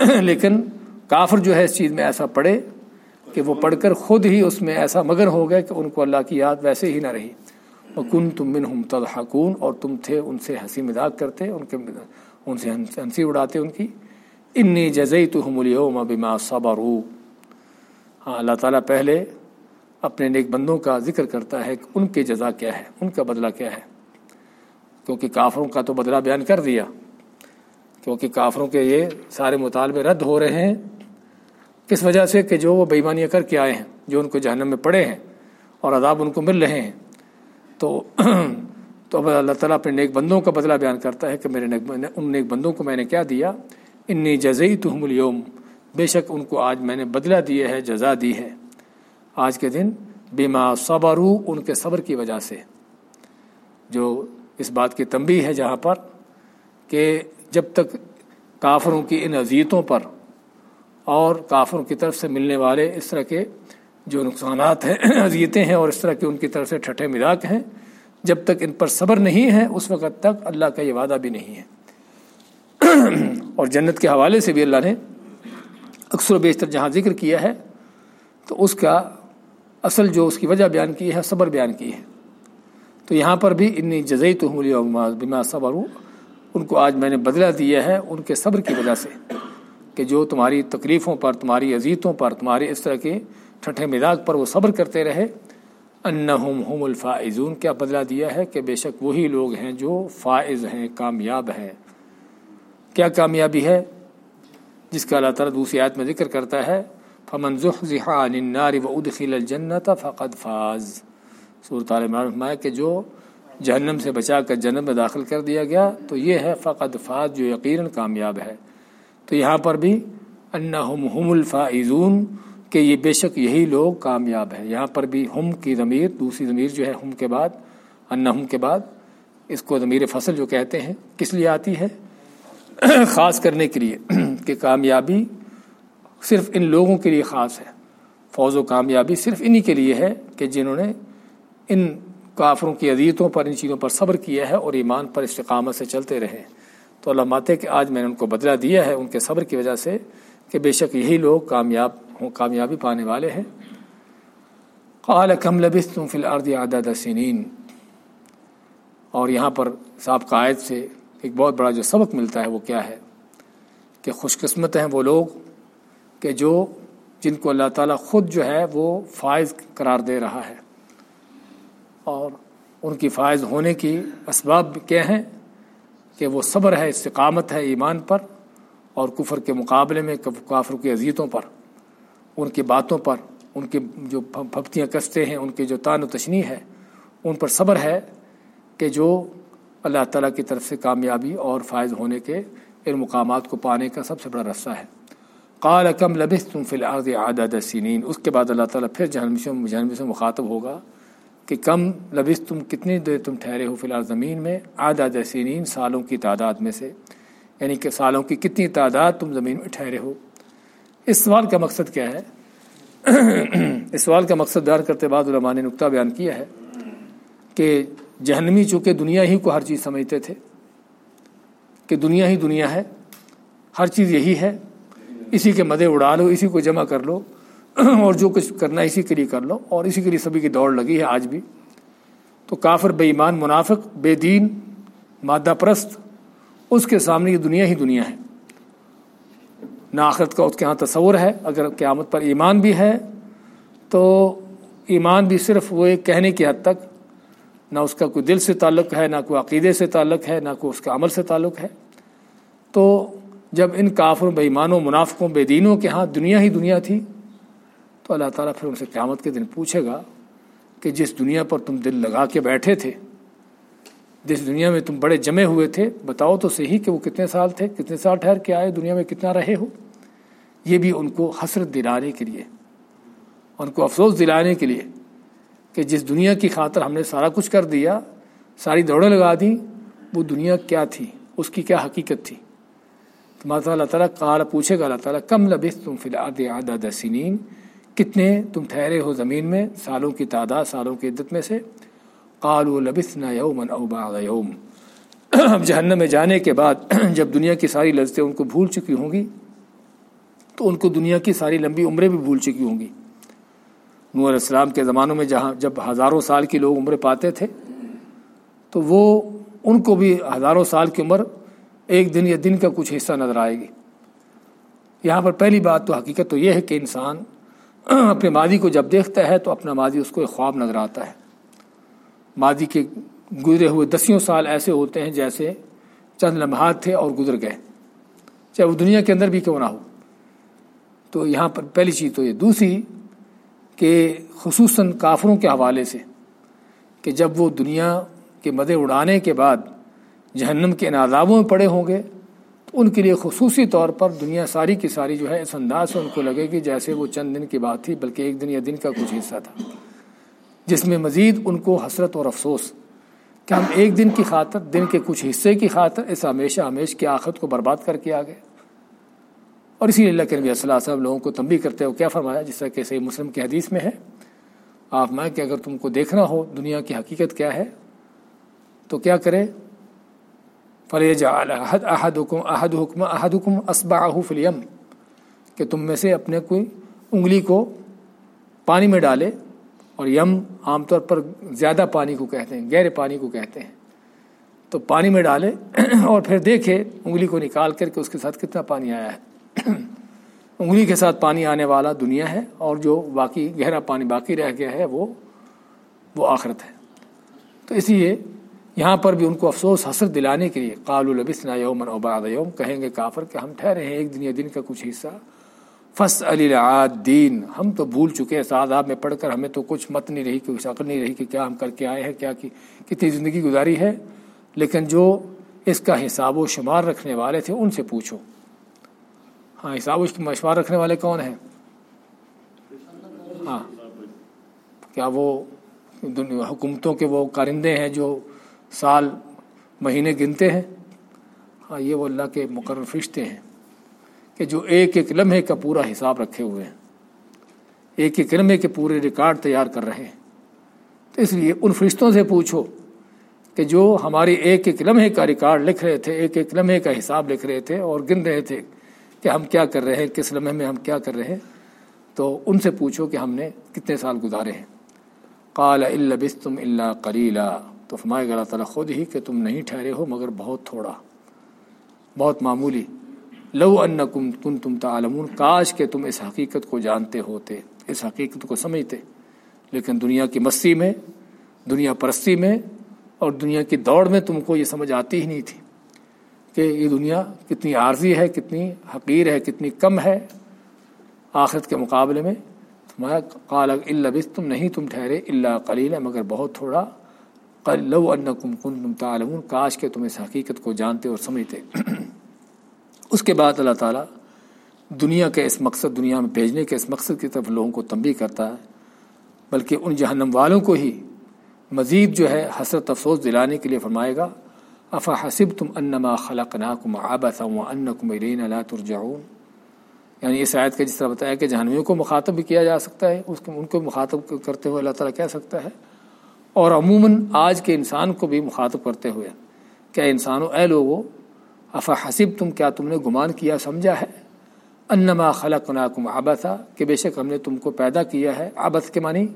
لیکن کافر جو ہے اس چیز میں ایسا پڑھے کہ وہ پڑھ کر خود ہی اس میں ایسا مگر ہو گئے کہ ان کو اللہ کی یاد ویسے ہی نہ رہی۔ کن تم بن ہم تضحکون اور تم تھے ان سے ہنسی مذاق کرتے، ان کے ان سے ہنسی اڑاتے ان کی۔ انی جزئی تو ہم اليوم بما صبروا۔ ہاں اللہ تعالیٰ پہلے اپنے نیک بندوں کا ذکر کرتا ہے کہ ان کے جزا کیا ہے، ان کا بدلہ کیا ہے۔ کیونکہ کافروں کا تو بدلہ بیان کر دیا۔ کیونکہ کافروں کے یہ سارے مطالبے رد ہو رہے ہیں۔ کس وجہ سے کہ جو وہ بےمانیاں کر کے آئے ہیں، جو ان کو جہنم میں پڑے ہیں اور عذاب ان کو مل رہے ہیں۔ تو تو اب اللہ تعالیٰ اپنے نیک بندوں کا بدلہ بیان کرتا ہے کہ میرے نیک ان نیک بندوں کو میں نے کیا دیا؟ انی جزئی تو اليوم بے شک ان کو آج میں نے بدلہ دیا ہے، جزا دی ہے۔ آج کے دن بیما صبرو ان کے صبر کی وجہ سے۔ جو اس بات کی تنبی ہے جہاں پر کہ جب تک کافروں کی ان اذیتوں پر اور کافروں کی طرف سے ملنے والے اس طرح کے جو نقصانات ہیں اذیتیں ہیں اور اس طرح کے ان کی طرف سے ٹھٹھے مذاق ہیں۔ جب تک ان پر صبر نہیں ہے، اس وقت تک اللہ کا یہ وعدہ بھی نہیں ہے۔ اور جنت کے حوالے سے بھی اللہ نے اکثر و بیشتر جہاں ذکر کیا ہے، تو اس کا اصل جو اس کی وجہ بیان کی ہے، صبر بیان کی ہے۔ تو یہاں پر بھی انی جزئی تو ہوں بما صبر ان کو آج میں نے بدلہ دیا ہے ان کے صبر کی وجہ سے کہ جو تمہاری تکلیفوں پر، تمہاری عزیتوں پر تمہاری اس طرح کے ٹھٹھے مزاج پر وہ صبر کرتے رہے۔ انہم ہم الفائزون، کیا بدلہ دیا ہے کہ بے شک وہی لوگ ہیں جو فائز ہیں، کامیاب ہیں۔ کیا کامیابی ہے؟ جس کا اللہ تعالیٰ دوسری آیت میں ذکر کرتا ہے، فمن زحزح عن النار وادخل الجنت فقد فاز۔ صورت فرمایا کہ جو جہنم سے بچا کر جنم میں داخل کر دیا گیا، تو یہ ہے فقد فاز، جو یقیناً کامیاب ہے۔ تو یہاں پر بھی انہم ہم الفائزون کہ یہ بے شک یہی لوگ کامیاب ہیں۔ یہاں پر بھی ہم کی ضمیر، دوسری ضمیر جو ہے ہم کے بعد، انہم کے بعد، اس کو ضمیر فصل جو کہتے ہیں، کس لیے آتی ہے؟ خاص کرنے کے لیے کہ کامیابی صرف ان لوگوں کے لیے خاص ہے۔ فوج و کامیابی صرف انہی کے لیے ہے کہ جنہوں نے ان کافروں کی عزیتوں پر، ان چیزوں پر صبر کیا ہے اور ایمان پر استقامت سے چلتے رہے۔ تو اللہ ماتے کہ آج میں نے ان کو بدلہ دیا ہے، ان کے صبر کی وجہ سے کہ بے شک یہی لوگ کامیاب ہوں، کامیابی پانے والے ہیں۔ قال، کم لبثتم فی الارض عدد سنین۔ اور یہاں پر صاحب قائد سے ایک بہت بڑا جو سبق ملتا ہے وہ کیا ہے؟ کہ خوش قسمت ہیں وہ لوگ کہ جو، جن کو اللہ تعالیٰ خود جو ہے وہ فائز قرار دے رہا ہے۔ اور ان کی فائز ہونے کی اسباب کیا ہیں؟ کہ وہ صبر ہے، استقامت ہے ایمان پر۔ اور کفر کے مقابلے میں کافر کی عزیتوں پر، ان کی باتوں پر، ان کی جو پھپتیاں کستے ہیں، ان کی جو تان و تشنی ہے، ان پر صبر ہے کہ جو اللہ تعالیٰ کی طرف سے کامیابی اور فائز ہونے کے ان مقامات کو پانے کا سب سے بڑا رسہ ہے۔ قال، کم لبث تم فی الارض عدد سنین۔ اس کے بعد اللہ تعالیٰ پھر جہنم جہنم سے مخاطب ہوگا کہ کم لبث تم کتنی دیر تم ٹھہرے ہو فی الحال زمین میں؟ عدد سنین، سالوں کی تعداد میں سے۔ یعنی کہ سالوں کی کتنی تعداد تم زمین میں ٹھہرے ہو۔ اس سوال کا مقصد کیا ہے؟ اس سوال کا مقصد بیان کرتے بعد علماء نے نقطہ بیان کیا ہے کہ جہنمی چونکہ دنیا ہی کو ہر چیز سمجھتے تھے، کہ دنیا ہی دنیا ہے، ہر چیز یہی ہے، اسی کے مدے اڑا لو، اسی کو جمع کر لو، اور جو کچھ کرنا اسی کے لیے کر لو، اور اسی کے لیے سبھی کی دوڑ لگی ہے آج بھی۔ تو کافر بے ایمان، منافق، بے دین، مادہ پرست اس کے سامنے یہ دنیا ہی دنیا ہے۔ نہ آخرت کا اس کے ہاں تصور ہے، اگر قیامت پر ایمان بھی ہے، تو ایمان بھی صرف وہ ایک کہنے کی حد تک، نہ اس کا کوئی دل سے تعلق ہے، نہ کوئی عقیدے سے تعلق ہے، نہ کوئی اس کا عمل سے تعلق ہے۔ تو جب ان کافر بے ایمانوں منافقوں، بے دینوں کے ہاں دنیا ہی دنیا تھی، تو اللہ تعالیٰ پھر ان سے قیامت کے دن پوچھے گا کہ جس دنیا پر تم دل لگا کے بیٹھے تھے جس دنیا میں تم بڑے جمے ہوئے تھے، بتاؤ تو صحیح کہ وہ کتنے سال تھے، کتنے سال ٹھہر کے آئے، دنیا میں کتنا رہے ہو؟ یہ بھی ان کو حسرت دلانے کے لیے، ان کو افسوس دلانے کے لیے کہ جس دنیا کی خاطر ہم نے سارا کچھ کر دیا، ساری دوڑیں لگا دیں، وہ دنیا کیا تھی؟ اس کی کیا حقیقت تھی؟ تو اللہ تعالیٰ کال پوچھے گا، اللہ تعالیٰ کم لبس تم فی الحال سنین، کتنے تم ٹھہرے ہو زمین میں سالوں کی تعداد، سالوں کی عدت میں سے؟ قال و لبس نہ یومن اوبا یوم۔ اب جہنم میں جانے کے بعد جب دنیا کی ساری لذتیں ان کو بھول چکی ہوں گی، تو ان کو دنیا کی ساری لمبی عمریں بھی بھول چکی ہوں گی۔ نور علیہ السلام کے زمانوں میں جہاں جب ہزاروں سال کی لوگ عمریں پاتے تھے، تو وہ ان کو بھی ہزاروں سال کی عمر ایک دن یا دن کا کچھ حصہ نظر آئے گی۔ یہاں پر پہلی بات تو حقیقت تو یہ ہے کہ انسان اپنے ماضی کو جب دیکھتا ہے تو اپنا ماضی اس کو ایک خواب نظر آتا ہے۔ ماضی کے گزرے ہوئے دسیوں سال ایسے ہوتے ہیں جیسے چند لمحات تھے اور گزر گئے۔ چاہے وہ دنیا کے اندر بھی کیوں نہ ہو۔ تو یہاں پر پہلی چیز تو یہ۔ دوسری کہ خصوصاً کافروں کے حوالے سے کہ جب وہ دنیا کے مدے اڑانے کے بعد جہنم کے انعذابوں میں پڑے ہوں گے، تو ان کے لیے خصوصی طور پر دنیا ساری کی ساری جو ہے اس انداز سے ان کو لگے گی جیسے وہ چند دن کی بات تھی، بلکہ ایک دن یا دن کا کچھ حصہ تھا۔ جس میں مزید ان کو حسرت اور افسوس کہ ہم ایک دن کی خاطر، دن کے کچھ حصے کی خاطر اس ہمیشہ ہمیش کی آخرت کو برباد کر کے آگے اور اسی لیے اللہ کے نبی صلی اللہ علیہ وسلم لوگوں کو تنبی کرتے ہو کیا فرمایا، جس طرح کہ صحیح مسلم کی حدیث میں ہے، آپ میں کہ اگر تم کو دیکھنا ہو دنیا کی حقیقت کیا ہے، تو کیا کرے؟ فلیج احد احد حکم احد حکم احد حکم اسبا فلیم کہ تم میں سے اپنے کوئی انگلی کو پانی میں ڈالے اور یم عام طور پر زیادہ پانی کو کہتے ہیں، گہرے پانی کو کہتے ہیں۔ تو پانی میں ڈالے اور پھر دیکھے انگلی کو نکال کر کے اس کے ساتھ کتنا پانی آیا ہے۔ انگلی کے ساتھ پانی آنے والا دنیا ہے اور جو باقی گہرا پانی باقی رہ گیا ہے وہ وہ آخرت ہے۔ تو اس لیے یہاں پر بھی ان کو افسوس حسر دلانے کے لیے قال البس یومن اوباد یوم کہیں گے کافر کہ ہم ٹھہرے ہیں، ایک دن یا دن کا کچھ حصہ۔ فص علی دین ہم تو بھول چکے ہیں ساداب میں پڑھ کر ہمیں تو کچھ مت نہیں رہی، کوئی شکل نہیں رہی کہ کیا ہم کر کے آئے ہیں، کیا کی، کتنی زندگی گزاری ہے۔ لیکن جو اس کا حساب و شمار رکھنے والے تھے، ان سے پوچھو۔ ہاں حساب و مشوار رکھنے والے کون ہیں؟ ہاں۔ کیا وہ حکومتوں کے وہ کارندے ہیں جو سال مہینے گنتے ہیں؟ ہاں یہ وہ اللہ کے مقرر فرشتے ہیں۔ کہ جو ایک ایک لمحے کا پورا حساب رکھے ہوئے ہیں، ایک ایک لمحے کے پورے ریکارڈ تیار کر رہے ہیں۔ تو اس لیے ان فرشتوں سے پوچھو کہ جو ہماری ایک ایک لمحے کا ریکارڈ لکھ رہے تھے، ایک ایک لمحے کا حساب لکھ رہے تھے اور گن رہے تھے کہ ہم کیا کر رہے ہیں، کس لمحے میں ہم کیا کر رہے ہیں، تو ان سے پوچھو کہ ہم نے کتنے سال گزارے ہیں۔ قال البس تم اللہ کلیلہ تو فرمائے گا اللہ تعالیٰ خود ہی کہ تم نہیں ٹھہرے ہو مگر بہت تھوڑا، بہت معمولی۔ لو ان کم تم تم تعلمون، کاش کہ تم اس حقیقت کو جانتے ہوتے، اس حقیقت کو سمجھتے۔ لیکن دنیا کی مستی میں، دنیا پرستی میں اور دنیا کی دوڑ میں تم کو یہ سمجھ آتی ہی نہیں تھی کہ یہ دنیا کتنی عارضی ہے، کتنی حقیر ہے، کتنی کم ہے۔ آخرت کے مقابلے میں تمہارا قال اللہ تم نہیں، تم ٹھہرے اللہ قلیل مگر بہت تھوڑا۔ لو ان کم کن تم تعلمون، کاش کے تم اس حقیقت کو جانتے اور سمجھتے۔ اس کے بعد اللہ تعالیٰ دنیا کے اس مقصد، دنیا میں بھیجنے کے اس مقصد کی طرف لوگوں کو تنبی کرتا ہے، بلکہ ان جہنم والوں کو ہی مزید جو ہے حسرت افسوس دلانے کے لیے فرمائے گا افا حسب تم انما خلق نا کم ان کم اللہ ترجعون۔ یعنی اس آیت کا جس طرح بتایا کہ جہنویوں کو مخاطب بھی کیا جا سکتا ہے، اس کو ان کو مخاطب کرتے ہوئے اللہ تعالیٰ کہہ سکتا ہے۔ اور عموماً آج کے انسان کو بھی مخاطب کرتے ہوئے، کیا انسانوں، اے لوگو افا حسب تم کیا تم نے گمان کیا، سمجھا ہے؟ انما خلق نا کم کہ بے شک ہم نے تم کو پیدا کیا ہے۔ آبت کے معنی؟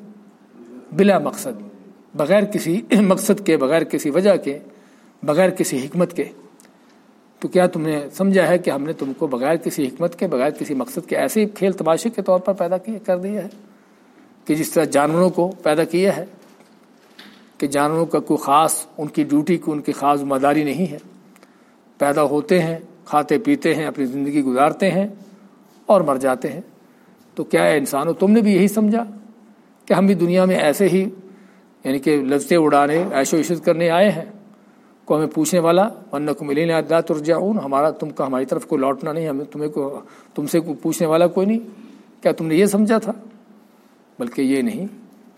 بلا مقصد، بغیر کسی مقصد کے، بغیر کسی وجہ کے، بغیر کسی حکمت کے۔ تو کیا تم نے سمجھا ہے کہ ہم نے تم کو بغیر کسی حکمت کے، بغیر کسی مقصد کے ایسے ہی کھیل تماشے کے طور پر پیدا کیا کر دیا ہے؟ کہ جس طرح جانوروں کو پیدا کیا ہے، کہ جانوروں کا کوئی خاص، ان کی ڈیوٹی کو، ان کی خاص ذمہ داری نہیں ہے۔ پیدا ہوتے ہیں، کھاتے پیتے ہیں، اپنی زندگی گزارتے ہیں اور مر جاتے ہیں۔ تو کیا ہے انسان ہو تم نے بھی یہی سمجھا کہ ہم بھی دنیا میں ایسے ہی یعنی کہ لفظیں اڑانے، عیش و عشت کرنے آئے ہیں؟ کو ہمیں پوچھنے والا ورنہ کو ملے نہیں ترجعون، ہمارا، تم کا ہماری طرف کوئی لوٹنا نہیں، ہمیں تمہیں کو، تم سے کوئی پوچھنے والا کوئی نہیں۔ کیا تم نے یہ سمجھا تھا؟ بلکہ یہ نہیں،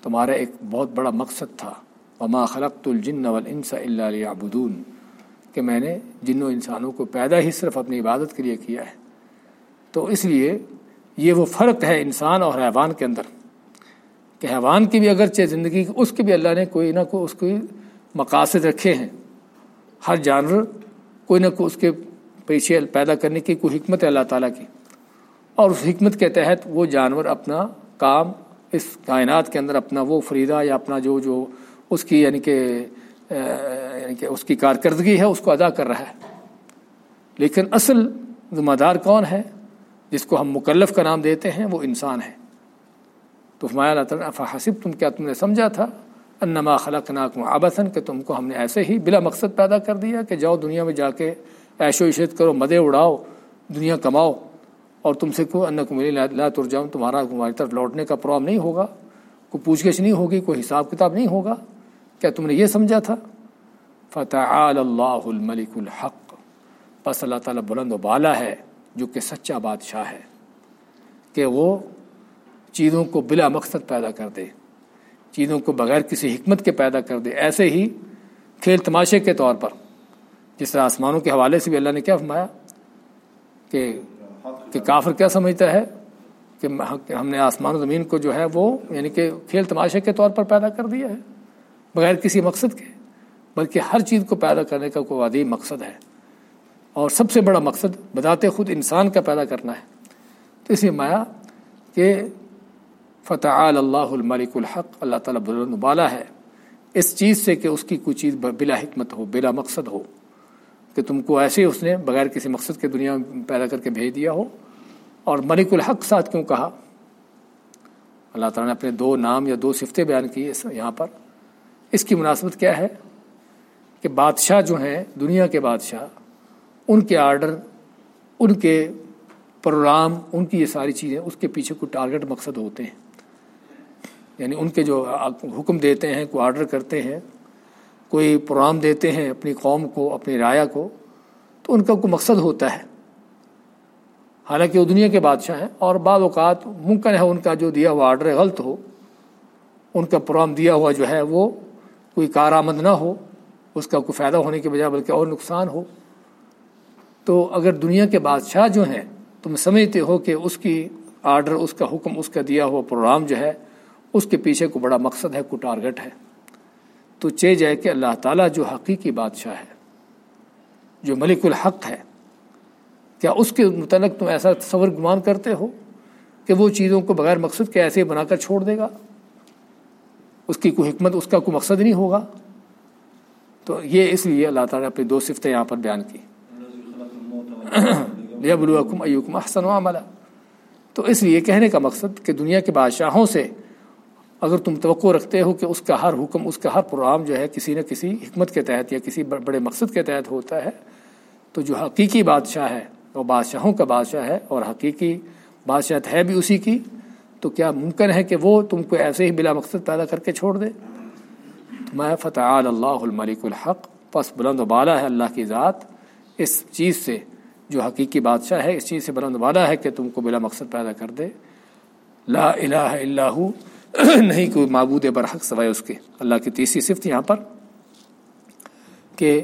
تمہارا ایک بہت بڑا مقصد تھا۔ وما خلقت الجن والانس الا ليعبدون۔ کہ میں نے جن و انسانوں کو پیدا ہی صرف اپنی عبادت کے لیے کیا ہے۔ تو اس لیے یہ وہ فرق ہے انسان اور حیوان کے اندر کہ حیوان کی بھی اگرچہ زندگی اس کے بھی اللہ نے کوئی نہ کوئی اس کے مقاصد رکھے ہیں۔ ہر جانور کوئی نہ کوئی اس کے پیچھے پیدا کرنے کی کوئی حکمت ہے اللہ تعالیٰ کی۔ اور اس حکمت کے تحت وہ جانور اپنا کام اس کائنات کے اندر اپنا وہ فریدہ یا اپنا جو جو اس کی یعنی کہ یعنی کہ اس کی کارکردگی ہے، اس کو ادا کر رہا ہے۔ لیکن اصل ذمہ دار کون ہے؟ جس کو ہم مکلف کا نام دیتے ہیں، وہ انسان ہے۔ تو ہمارا اللہ تعالیٰ فحسب تم کیا تم نے سمجھا تھا؟ انما خلق ناکم آبسن کہ تم کو ہم نے ایسے ہی بلا مقصد پیدا کر دیا کہ جاؤ دنیا میں جا کے عیش و عشت کرو، مدے اڑاؤ، دنیا کماؤ۔ اور تم سے کو ان کو لا تر جاؤں تمہارا، تمہاری طرف لوٹنے کا پروگرام نہیں ہوگا، کوئی پوچھ گچھ نہیں ہوگی، کوئی حساب کتاب نہیں ہوگا۔ کیا تم نے یہ سمجھا تھا؟ فتح اللہ الملک الحق۔ بس اللہ تعالیٰ بلند و بالا ہے، جو کہ سچا بادشاہ ہے۔ کہ وہ چیزوں کو بلا مقصد پیدا کر دے، چیزوں کو بغیر کسی حکمت کے پیدا کر دے۔ ایسے ہی کھیل تماشے کے طور پر، جس طرح آسمانوں کے حوالے سے بھی اللہ نے کیا فرمایا؟ کہ کہ کافر کیا سمجھتا ہے؟ کہ ہم نے آسمان و زمین کو جو ہے وہ یعنی کہ کھیل تماشے کے طور پر پیدا کر دیا ہے۔ بغیر کسی مقصد کے، بلکہ ہر چیز کو پیدا کرنے کا کوئی عدیم مقصد ہے۔ اور سب سے بڑا مقصد بتاتے خود انسان کا پیدا کرنا ہے۔ تو اسی مایا کہ فتح اللہ الملک الحق، اللہ تعالیٰ بلند بالا ہے۔ اس چیز سے کہ اس کی کوئی چیز بلا حکمت ہو، بلا مقصد ہو۔ کہ تم کو ایسے ہی اس نے بغیر کسی مقصد کے دنیا میں پیدا کر کے بھیج دیا ہو۔ اور ملک الحق ساتھ کیوں کہا؟ اللہ تعالیٰ نے اپنے دو نام یا دو صفتیں بیان کی یہاں پر۔ اس کی مناسبت کیا ہے کہ بادشاہ جو ہیں، دنیا کے بادشاہ، ان کے آرڈر، ان کے پروگرام، ان کی یہ ساری چیزیں، اس کے پیچھے کوئی ٹارگٹ مقصد ہوتے ہیں۔ یعنی ان کے جو حکم دیتے ہیں، کوئی آرڈر کرتے ہیں، کوئی پروگرام دیتے ہیں اپنی قوم کو، اپنی رایا کو، تو ان کا کوئی مقصد ہوتا ہے۔ حالانکہ وہ دنیا کے بادشاہ ہیں اور بعض اوقات ممکن ہے ان کا جو دیا ہوا آرڈر غلط ہو، ان کا پروگرام دیا ہوا جو ہے وہ کوئی کارآمد نہ ہو، اس کا کوئی فائدہ ہونے کے بجائے بلکہ اور نقصان ہو۔ تو اگر دنیا کے بادشاہ جو ہیں، تم سمجھتے ہو کہ اس کی آرڈر، اس کا حکم، اس کا دیا ہوا پروگرام جو ہے، اس کے پیچھے کو بڑا مقصد ہے، کوئی ٹارگٹ ہے، تو چے جائے کہ اللہ تعالیٰ جو حقیقی بادشاہ ہے، جو ملک الحق ہے، کیا اس کے متعلق تم ایسا تصور گمان کرتے ہو کہ وہ چیزوں کو بغیر مقصد کے ایسے بنا کر چھوڑ دے گا؟ اس کی کوئی حکمت، اس کا کوئی مقصد نہیں ہوگا۔ تو یہ اس لیے اللہ تعالیٰ نے اپنی دو صفتیں یہاں پر بیان کی۔ بلوکم ایوکم احسن عملہ تو اس لیے کہنے کا مقصد کہ دنیا کے بادشاہوں سے اگر تم توقع رکھتے ہو کہ اس کا ہر حکم، اس کا ہر پروگرام جو ہے کسی نہ کسی حکمت کے تحت یا کسی بڑے مقصد کے تحت ہوتا ہے، تو جو حقیقی بادشاہ ہے، وہ بادشاہوں کا بادشاہ ہے اور حقیقی بادشاہت ہے بھی اسی کی۔ تو کیا ممکن ہے کہ وہ تم کو ایسے ہی بلا مقصد پیدا کر کے چھوڑ دے؟ میں فتح اللہ الملک الحق، پس بلند و بالا ہے اللہ کی ذات۔ اس چیز سے جو حقیقی بادشاہ ہے، اس چیز سے بلند بالا ہے کہ تم کو بلا مقصد پیدا کر دے۔ لا الہ الا ہو، نہیں کوئی معبود برحق سوائے اس کے۔ اللہ کی تیسری صفت یہاں پر کہ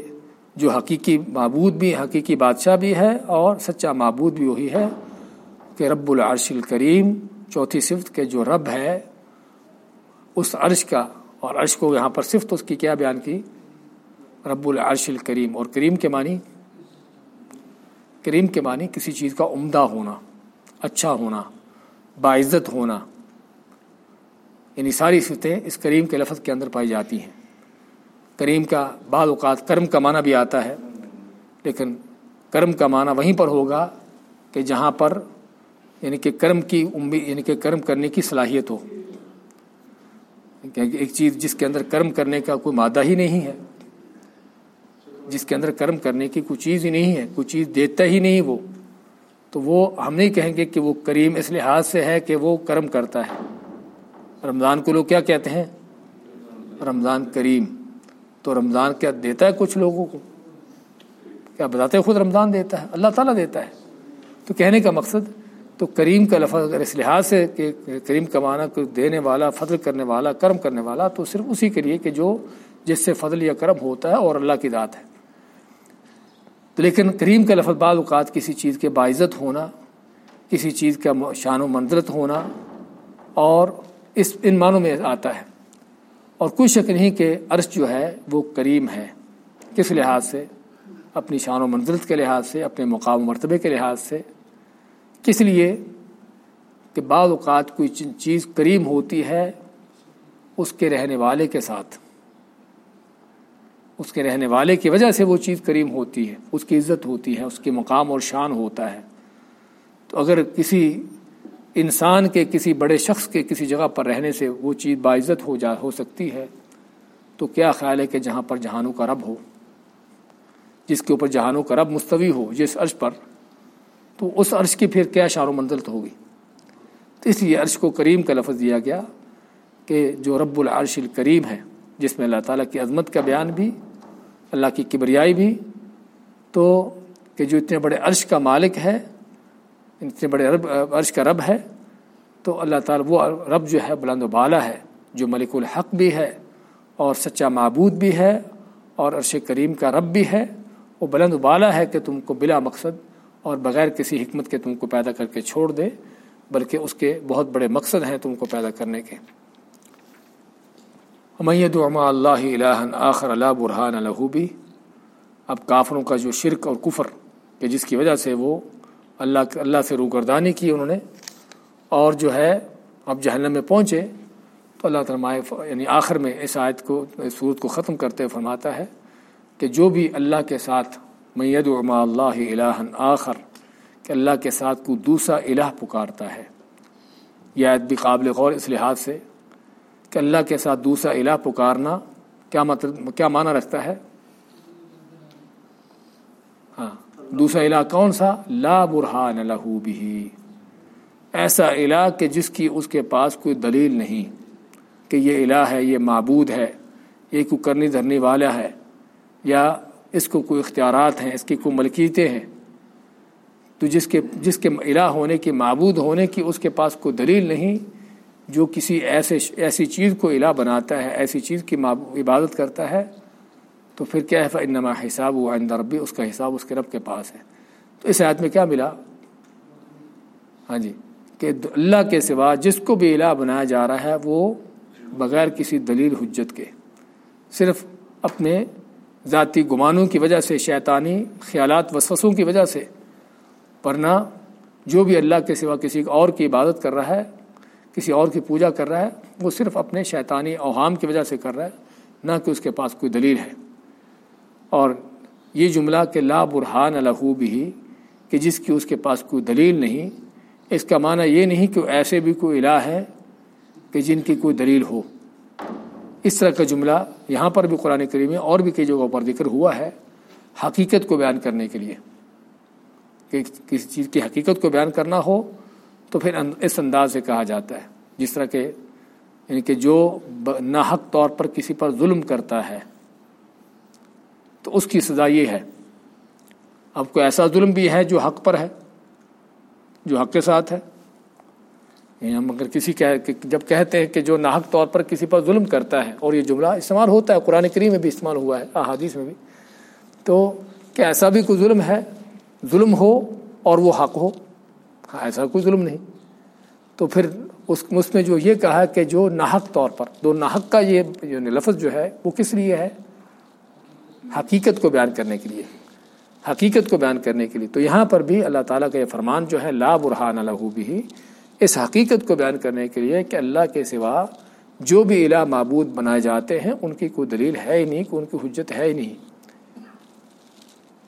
جو حقیقی معبود بھی، حقیقی بادشاہ بھی ہے اور سچا معبود بھی وہی ہے کہ رب العرش الکریم چوتھی صفت کہ جو رب ہے، اس عرش کا، اور عرش کو یہاں پر صفت اس کی کیا بیان کی؟ رب العرش الکریم، اور کریم کے معنی؟ کریم کے معنی کسی چیز کا عمدہ ہونا اچھا ہونا، باعزت ہونا۔ یعنی ساری صفتیں اس کریم کے لفظ کے اندر پائی جاتی ہیں۔ کریم کا بعض اوقات کرم کا معنی بھی آتا ہے، لیکن کرم کا معنی وہیں پر ہوگا کہ جہاں پر یعنی کہ کرم کی امید یعنی کہ کرم کرنے کی صلاحیت ہو۔ ایک چیز جس کے اندر کرم کرنے کا کوئی مادہ ہی نہیں ہے، جس کے اندر کرم کرنے کی کوئی چیز ہی نہیں ہے، کوئی چیز دیتا ہی نہیں وہ، تو وہ ہم نہیں کہیں گے کہ وہ کریم اس لحاظ سے ہے کہ وہ کرم کرتا ہے۔ رمضان کو لوگ کیا کہتے ہیں؟ رمضان کریم۔ تو رمضان کیا دیتا ہے کچھ لوگوں کو؟ کیا بتاتے خود رمضان دیتا ہے؟ اللہ تعالیٰ دیتا ہے۔ تو کہنے کا مقصد تو کریم کا لفظ اگر اس لحاظ سے کہ کریم کمانا کو دینے والا، فضل کرنے والا، کرم کرنے والا، تو صرف اسی کے لیے کہ جو جس سے فضل یا کرم ہوتا ہے اور اللہ کی ذات ہے۔ تو لیکن کریم کا لفظ بعض اوقات کسی چیز کے باعزت ہونا، کسی چیز کا شان و منظرت ہونا اور اس ان معنوں میں آتا ہے۔ اور کوئی شک نہیں کہ عرش جو ہے وہ کریم ہے۔ کس لحاظ سے؟ اپنی شان و منزلت کے لحاظ سے، اپنے مقام و مرتبے کے لحاظ سے۔ کس لیے کہ بعض اوقات کوئی چیز کریم ہوتی ہے اس کے رہنے والے کے ساتھ۔ اس کے رہنے والے کی وجہ سے وہ چیز کریم ہوتی ہے، اس کی عزت ہوتی ہے، اس کے مقام اور شان ہوتا ہے۔ تو اگر کسی انسان کے، کسی بڑے شخص کے کسی جگہ پر رہنے سے وہ چیز باعزت ہو جا ہو سکتی ہے، تو کیا خیال ہے کہ جہاں پر جہانوں کا رب ہو؟ جس کے اوپر جہانوں کا رب مستوی ہو، جس عرش پر تو اس عرش کی پھر کیا شار و منزلت ہوگی؟ تو اس لیے عرش کو کریم کا لفظ دیا گیا کہ جو رب العرش الکریم ہے، جس میں اللہ تعالیٰ کی عظمت کا بیان بھی، اللہ کی کبریائی بھی، تو کہ جو اتنے بڑے عرش کا مالک ہے، اتنے بڑے رب، عرش کا رب ہے، تو اللہ تعالیٰ وہ رب جو ہے، بلند و بالا ہے، جو ملک الحق بھی ہے اور سچا معبود بھی ہے اور عرش کریم کا رب بھی ہے، وہ بلند و بالا ہے کہ تم کو بلا مقصد اور بغیر کسی حکمت کے تم کو پیدا کر کے چھوڑ دے، بلکہ اس کے بہت بڑے مقصد ہیں تم کو پیدا کرنے کے۔ امید عما اللہ الہ آخر اللہ برحان الحوبی اب کافروں کا جو شرک اور کفر کہ جس کی وجہ سے وہ اللہ اللہ سے روگردانی کی انہوں نے، اور جو ہے اب جہنم میں پہنچے، تو اللہ تعالیٰ یعنی آخر میں اس آیت کو اس صورت کو ختم کرتے فرماتا ہے کہ جو بھی اللہ کے ساتھ میت عما اللہ الہ آخر، کہ اللہ کے ساتھ کو دوسرا الہ پکارتا ہے۔ یہ آیت بھی قابل غور اس لحاظ سے کہ اللہ کے ساتھ دوسرا الہ پکارنا کیا مطلب کیا معنی رکھتا ہے؟ ہاں دوسرا الہ کون سا؟ لا برہان لہو بھی ایسا الہ کہ جس کی اس کے پاس کوئی دلیل نہیں کہ یہ الہ ہے، یہ معبود ہے، یہ کوئی کرنی دھرنے والا ہے، یا اس کو کوئی اختیارات ہیں، اس کی کوئی ملکیتیں ہیں۔ تو جس کے جس کے الہ ہونے کی، معبود ہونے کی اس کے پاس کوئی دلیل نہیں، جو کسی ایسے، ایسی چیز کو الہ بناتا ہے، ایسی چیز کی عبادت کرتا ہے، تو پھر کیا ہے؟ انما حساب و عند ربی اس کا حساب اس کے رب کے پاس ہے۔ تو اس آیت میں کیا ملا؟ ہاں جی کہ اللہ کے سوا جس کو بھی الہ بنایا جا رہا ہے، وہ بغیر کسی دلیل حجت کے، صرف اپنے ذاتی گمانوں کی وجہ سے، شیطانی خیالات وسوسوں کی وجہ سے۔ ورنہ جو بھی اللہ کے سوا کسی اور کی عبادت کر رہا ہے، کسی اور کی پوجا کر رہا ہے، وہ صرف اپنے شیطانی اوہام کی وجہ سے کر رہا ہے، نہ کہ اس کے پاس کوئی دلیل ہے۔ اور یہ جملہ کہ لا برہان الحو بھی، کہ جس کی اس کے پاس کوئی دلیل نہیں، اس کا معنی یہ نہیں کہ ایسے بھی کوئی الہ ہے کہ جن کی کوئی دلیل ہو۔ اس طرح کا جملہ یہاں پر بھی قرآن کریم میں اور بھی کئی جگہوں پر ذکر ہوا ہے حقیقت کو بیان کرنے کے لیے۔ کہ کسی چیز کی حقیقت کو بیان کرنا ہو تو پھر اس انداز سے کہا جاتا ہے۔ جس طرح کہ یعنی کہ جو ناحق طور پر کسی پر ظلم کرتا ہے، تو اس کی سزا یہ ہے۔ اب کوئی ایسا ظلم بھی ہے جو حق پر ہے، جو حق کے ساتھ ہے یعنی ہم اگر کسی کہ جب کہتے ہیں کہ جو ناحق طور پر کسی پر ظلم کرتا ہے اور یہ جملہ استعمال ہوتا ہے، قرآن کریم میں بھی استعمال ہوا ہے، احادیث میں بھی، تو کیا ایسا بھی کوئی ظلم ہے، ظلم ہو اور وہ حق ہو، ایسا کوئی ظلم نہیں۔ تو پھر اس اس میں جو یہ کہا کہ جو ناحق طور پر دو ناحق کا یہ جو لفظ جو ہے، وہ کس لیے ہے؟ حقیقت کو بیان کرنے کے لیے۔ حقیقت کو بیان کرنے کے لیے۔ تو یہاں پر بھی اللہ تعالیٰ کا یہ فرمان جو ہے، لا برحان الحو بھی اس حقیقت کو بیان کرنے کے لیے کہ اللہ کے سوا جو بھی الہ معبود بنائے جاتے ہیں، ان کی کوئی دلیل ہے ہی نہیں کہ ان کی حجت ہے ہی نہیں۔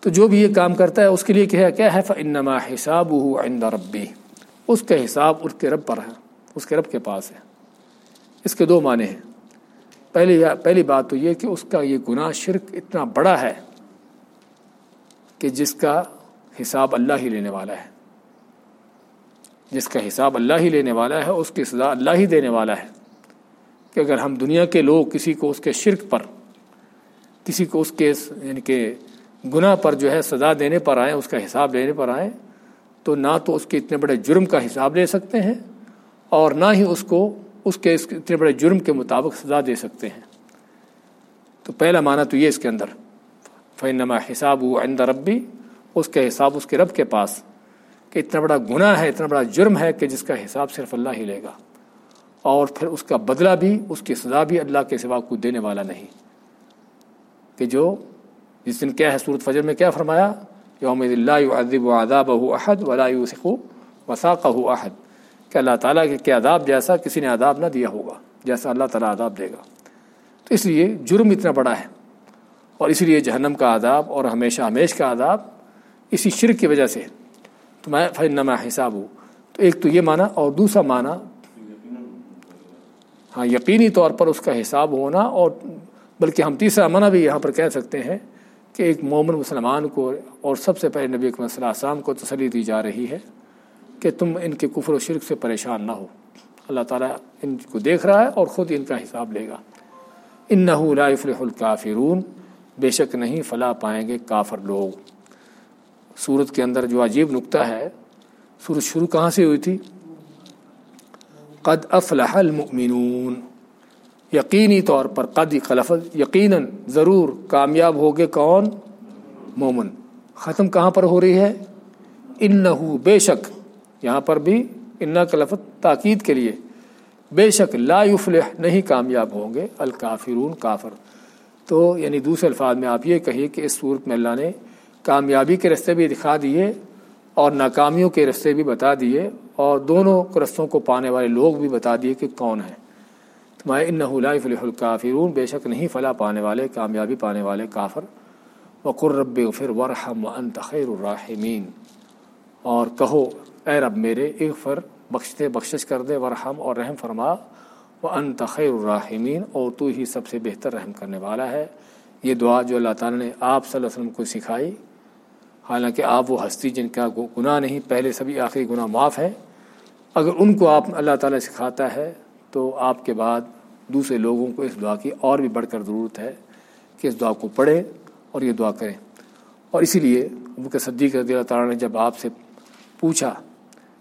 تو جو بھی یہ کام کرتا ہے، اس کے لیے کیا ہے؟ فنما حساب عند ربی اس کا حساب اس کے رب پر ہے، اس کے رب کے پاس ہے۔ اس کے دو معنی ہیں۔ پہلی پہلی بات تو یہ کہ اس کا یہ گناہ شرک اتنا بڑا ہے کہ جس کا حساب اللہ ہی لینے والا ہے۔ جس کا حساب اللہ ہی لینے والا ہے، اس کی سزا اللہ ہی دینے والا ہے۔ کہ اگر ہم دنیا کے لوگ کسی کو اس کے شرک پر، کسی کو اس کے یعنی کہ گناہ پر جو ہے سزا دینے پر آئیں اس کا حساب لینے پر آئیں تو نہ تو اس کے اتنے بڑے جرم کا حساب لے سکتے ہیں اور نہ ہی اس کو اس کے اتنے بڑے جرم کے مطابق سزا دے سکتے ہیں۔ تو پہلا معنی تو یہ اس کے اندر۔ فینما حساب و عند ربی اس کا حساب اس کے رب کے پاس۔ کہ اتنا بڑا گناہ ہے، اتنا بڑا جرم ہے کہ جس کا حساب صرف اللہ ہی لے گا۔ اور پھر اس کا بدلہ بھی، اس کی سزا بھی اللہ کے سوا کو دینے والا نہیں۔ کہ جو جس دن کیا ہے صورت فجر میں کیا فرمایا؟ یوم اللہ ادب و آداب احد ولا سکھو وساقہ احد۔ کہ اللہ تعالیٰ کے کہ عذاب جیسا کسی نے عذاب نہ دیا ہوگا، جیسا اللہ تعالیٰ عذاب دے گا۔ تو اس لیے جرم اتنا بڑا ہے۔ اور اس لیے جہنم کا عذاب اور ہمیشہ ہمیش کا عذاب اسی شرک کی وجہ سے تو میں فنما حساب ہوں تو ایک تو یہ مانا اور دوسرا مانا ہاں یقینی طور پر اس کا حساب ہونا اور بلکہ ہم تیسرا معنی بھی یہاں پر کہہ سکتے ہیں کہ ایک مومن مسلمان کو اور سب سے پہلے نبی اکمل صلی اللہ علیہ وسلم کو تسلی دی جا رہی ہے کہ تم ان کے کفر و شرک سے پریشان نہ ہو۔ اللہ تعالیٰ ان کو دیکھ رہا ہے اور خود ان کا حساب لے گا۔ ان نہ لافل الکافرون۔ بے شک نہیں فلاح پائیں گے کافر لوگ۔ سورت کے اندر جو عجیب نقطہ ہے، سورت شروع کہاں سے ہوئی تھی؟ قد افلح المؤمنون، یقینی طور پر قد خلفت یقیناً ضرور کامیاب ہوگے کون؟ مومن۔ ختم کہاں پر ہو رہی ہے؟ ان بے شک، یہاں پر بھی انا کلفت تاکید کے لیے۔ بے شک لا یفلح نہیں کامیاب ہوں گے۔ الکافرون کافر۔ تو یعنی دوسرے الفاظ میں آپ یہ کہیے کہ اس صورت میں اللہ نے کامیابی کے رستے بھی دکھا دیے اور ناکامیوں کے رستے بھی بتا دیے اور دونوں رستوں کو پانے والے لوگ بھی بتا دیے کہ کون ہیں۔ تمہارے ان فلح الکافرون، بے شک نہیں فلاح پانے والے، کامیابی پانے والے کافر۔ وقر رب فر ورحم و خیر الرحمین اور کہو، اے رب میرے، اغفر، بخشتے، بخشش کر دے ورحم اور رحم فرما۔ و انت خیر الرحمین اور تو ہی سب سے بہتر رحم کرنے والا ہے۔ یہ دعا جو اللہ تعالیٰ نے آپ صلی اللہ علیہ وسلم کو سکھائی حالانکہ آپ وہ ہستی جن کا گناہ نہیں، پہلے سبھی آخری گناہ معاف ہے اگر ان کو آپ اللہ تعالیٰ سکھاتا ہے، تو آپ کے بعد دوسرے لوگوں کو اس دعا کی اور بھی بڑھ کر ضرورت ہے کہ اس دعا کو پڑھیں اور یہ دعا کریں۔ اور اسی لیے ابو کے صدیق رضی اللہ تعالیٰ نے جب آپ سے پوچھا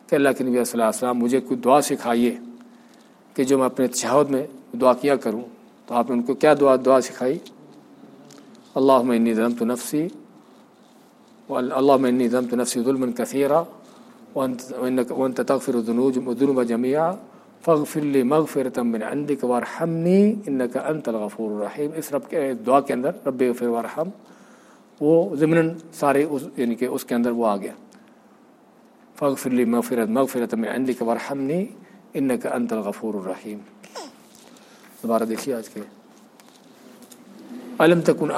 کہ اللہ کے نبی صلی اللہ علیہ وسلم، مجھے کوئی دعا سکھائیے کہ جو میں اپنے تشہد میں دعا کیا کروں، تو آپ نے ان کو کیا دعا دعا سکھائی؟ اللہ انی ضم تو نفسی اللہ انی ضم تو نفسی ظلم کثیرہ ون تغفر الذنوب جميعا. فاغفر لي مغفرة من عندك وارحمني انك انت الغفور الرحیم اس رب کے دعا کے اندر، رب اغفر وارحم. وہ ضمن سارے اس یعنی کہ اس کے اندر وہ آ گیا. فاغفر لي مغفرة مغفرة من عندك وارحمني انك انت الغفور الرحیم دوبارہ دیکھیے آج کے علم تکن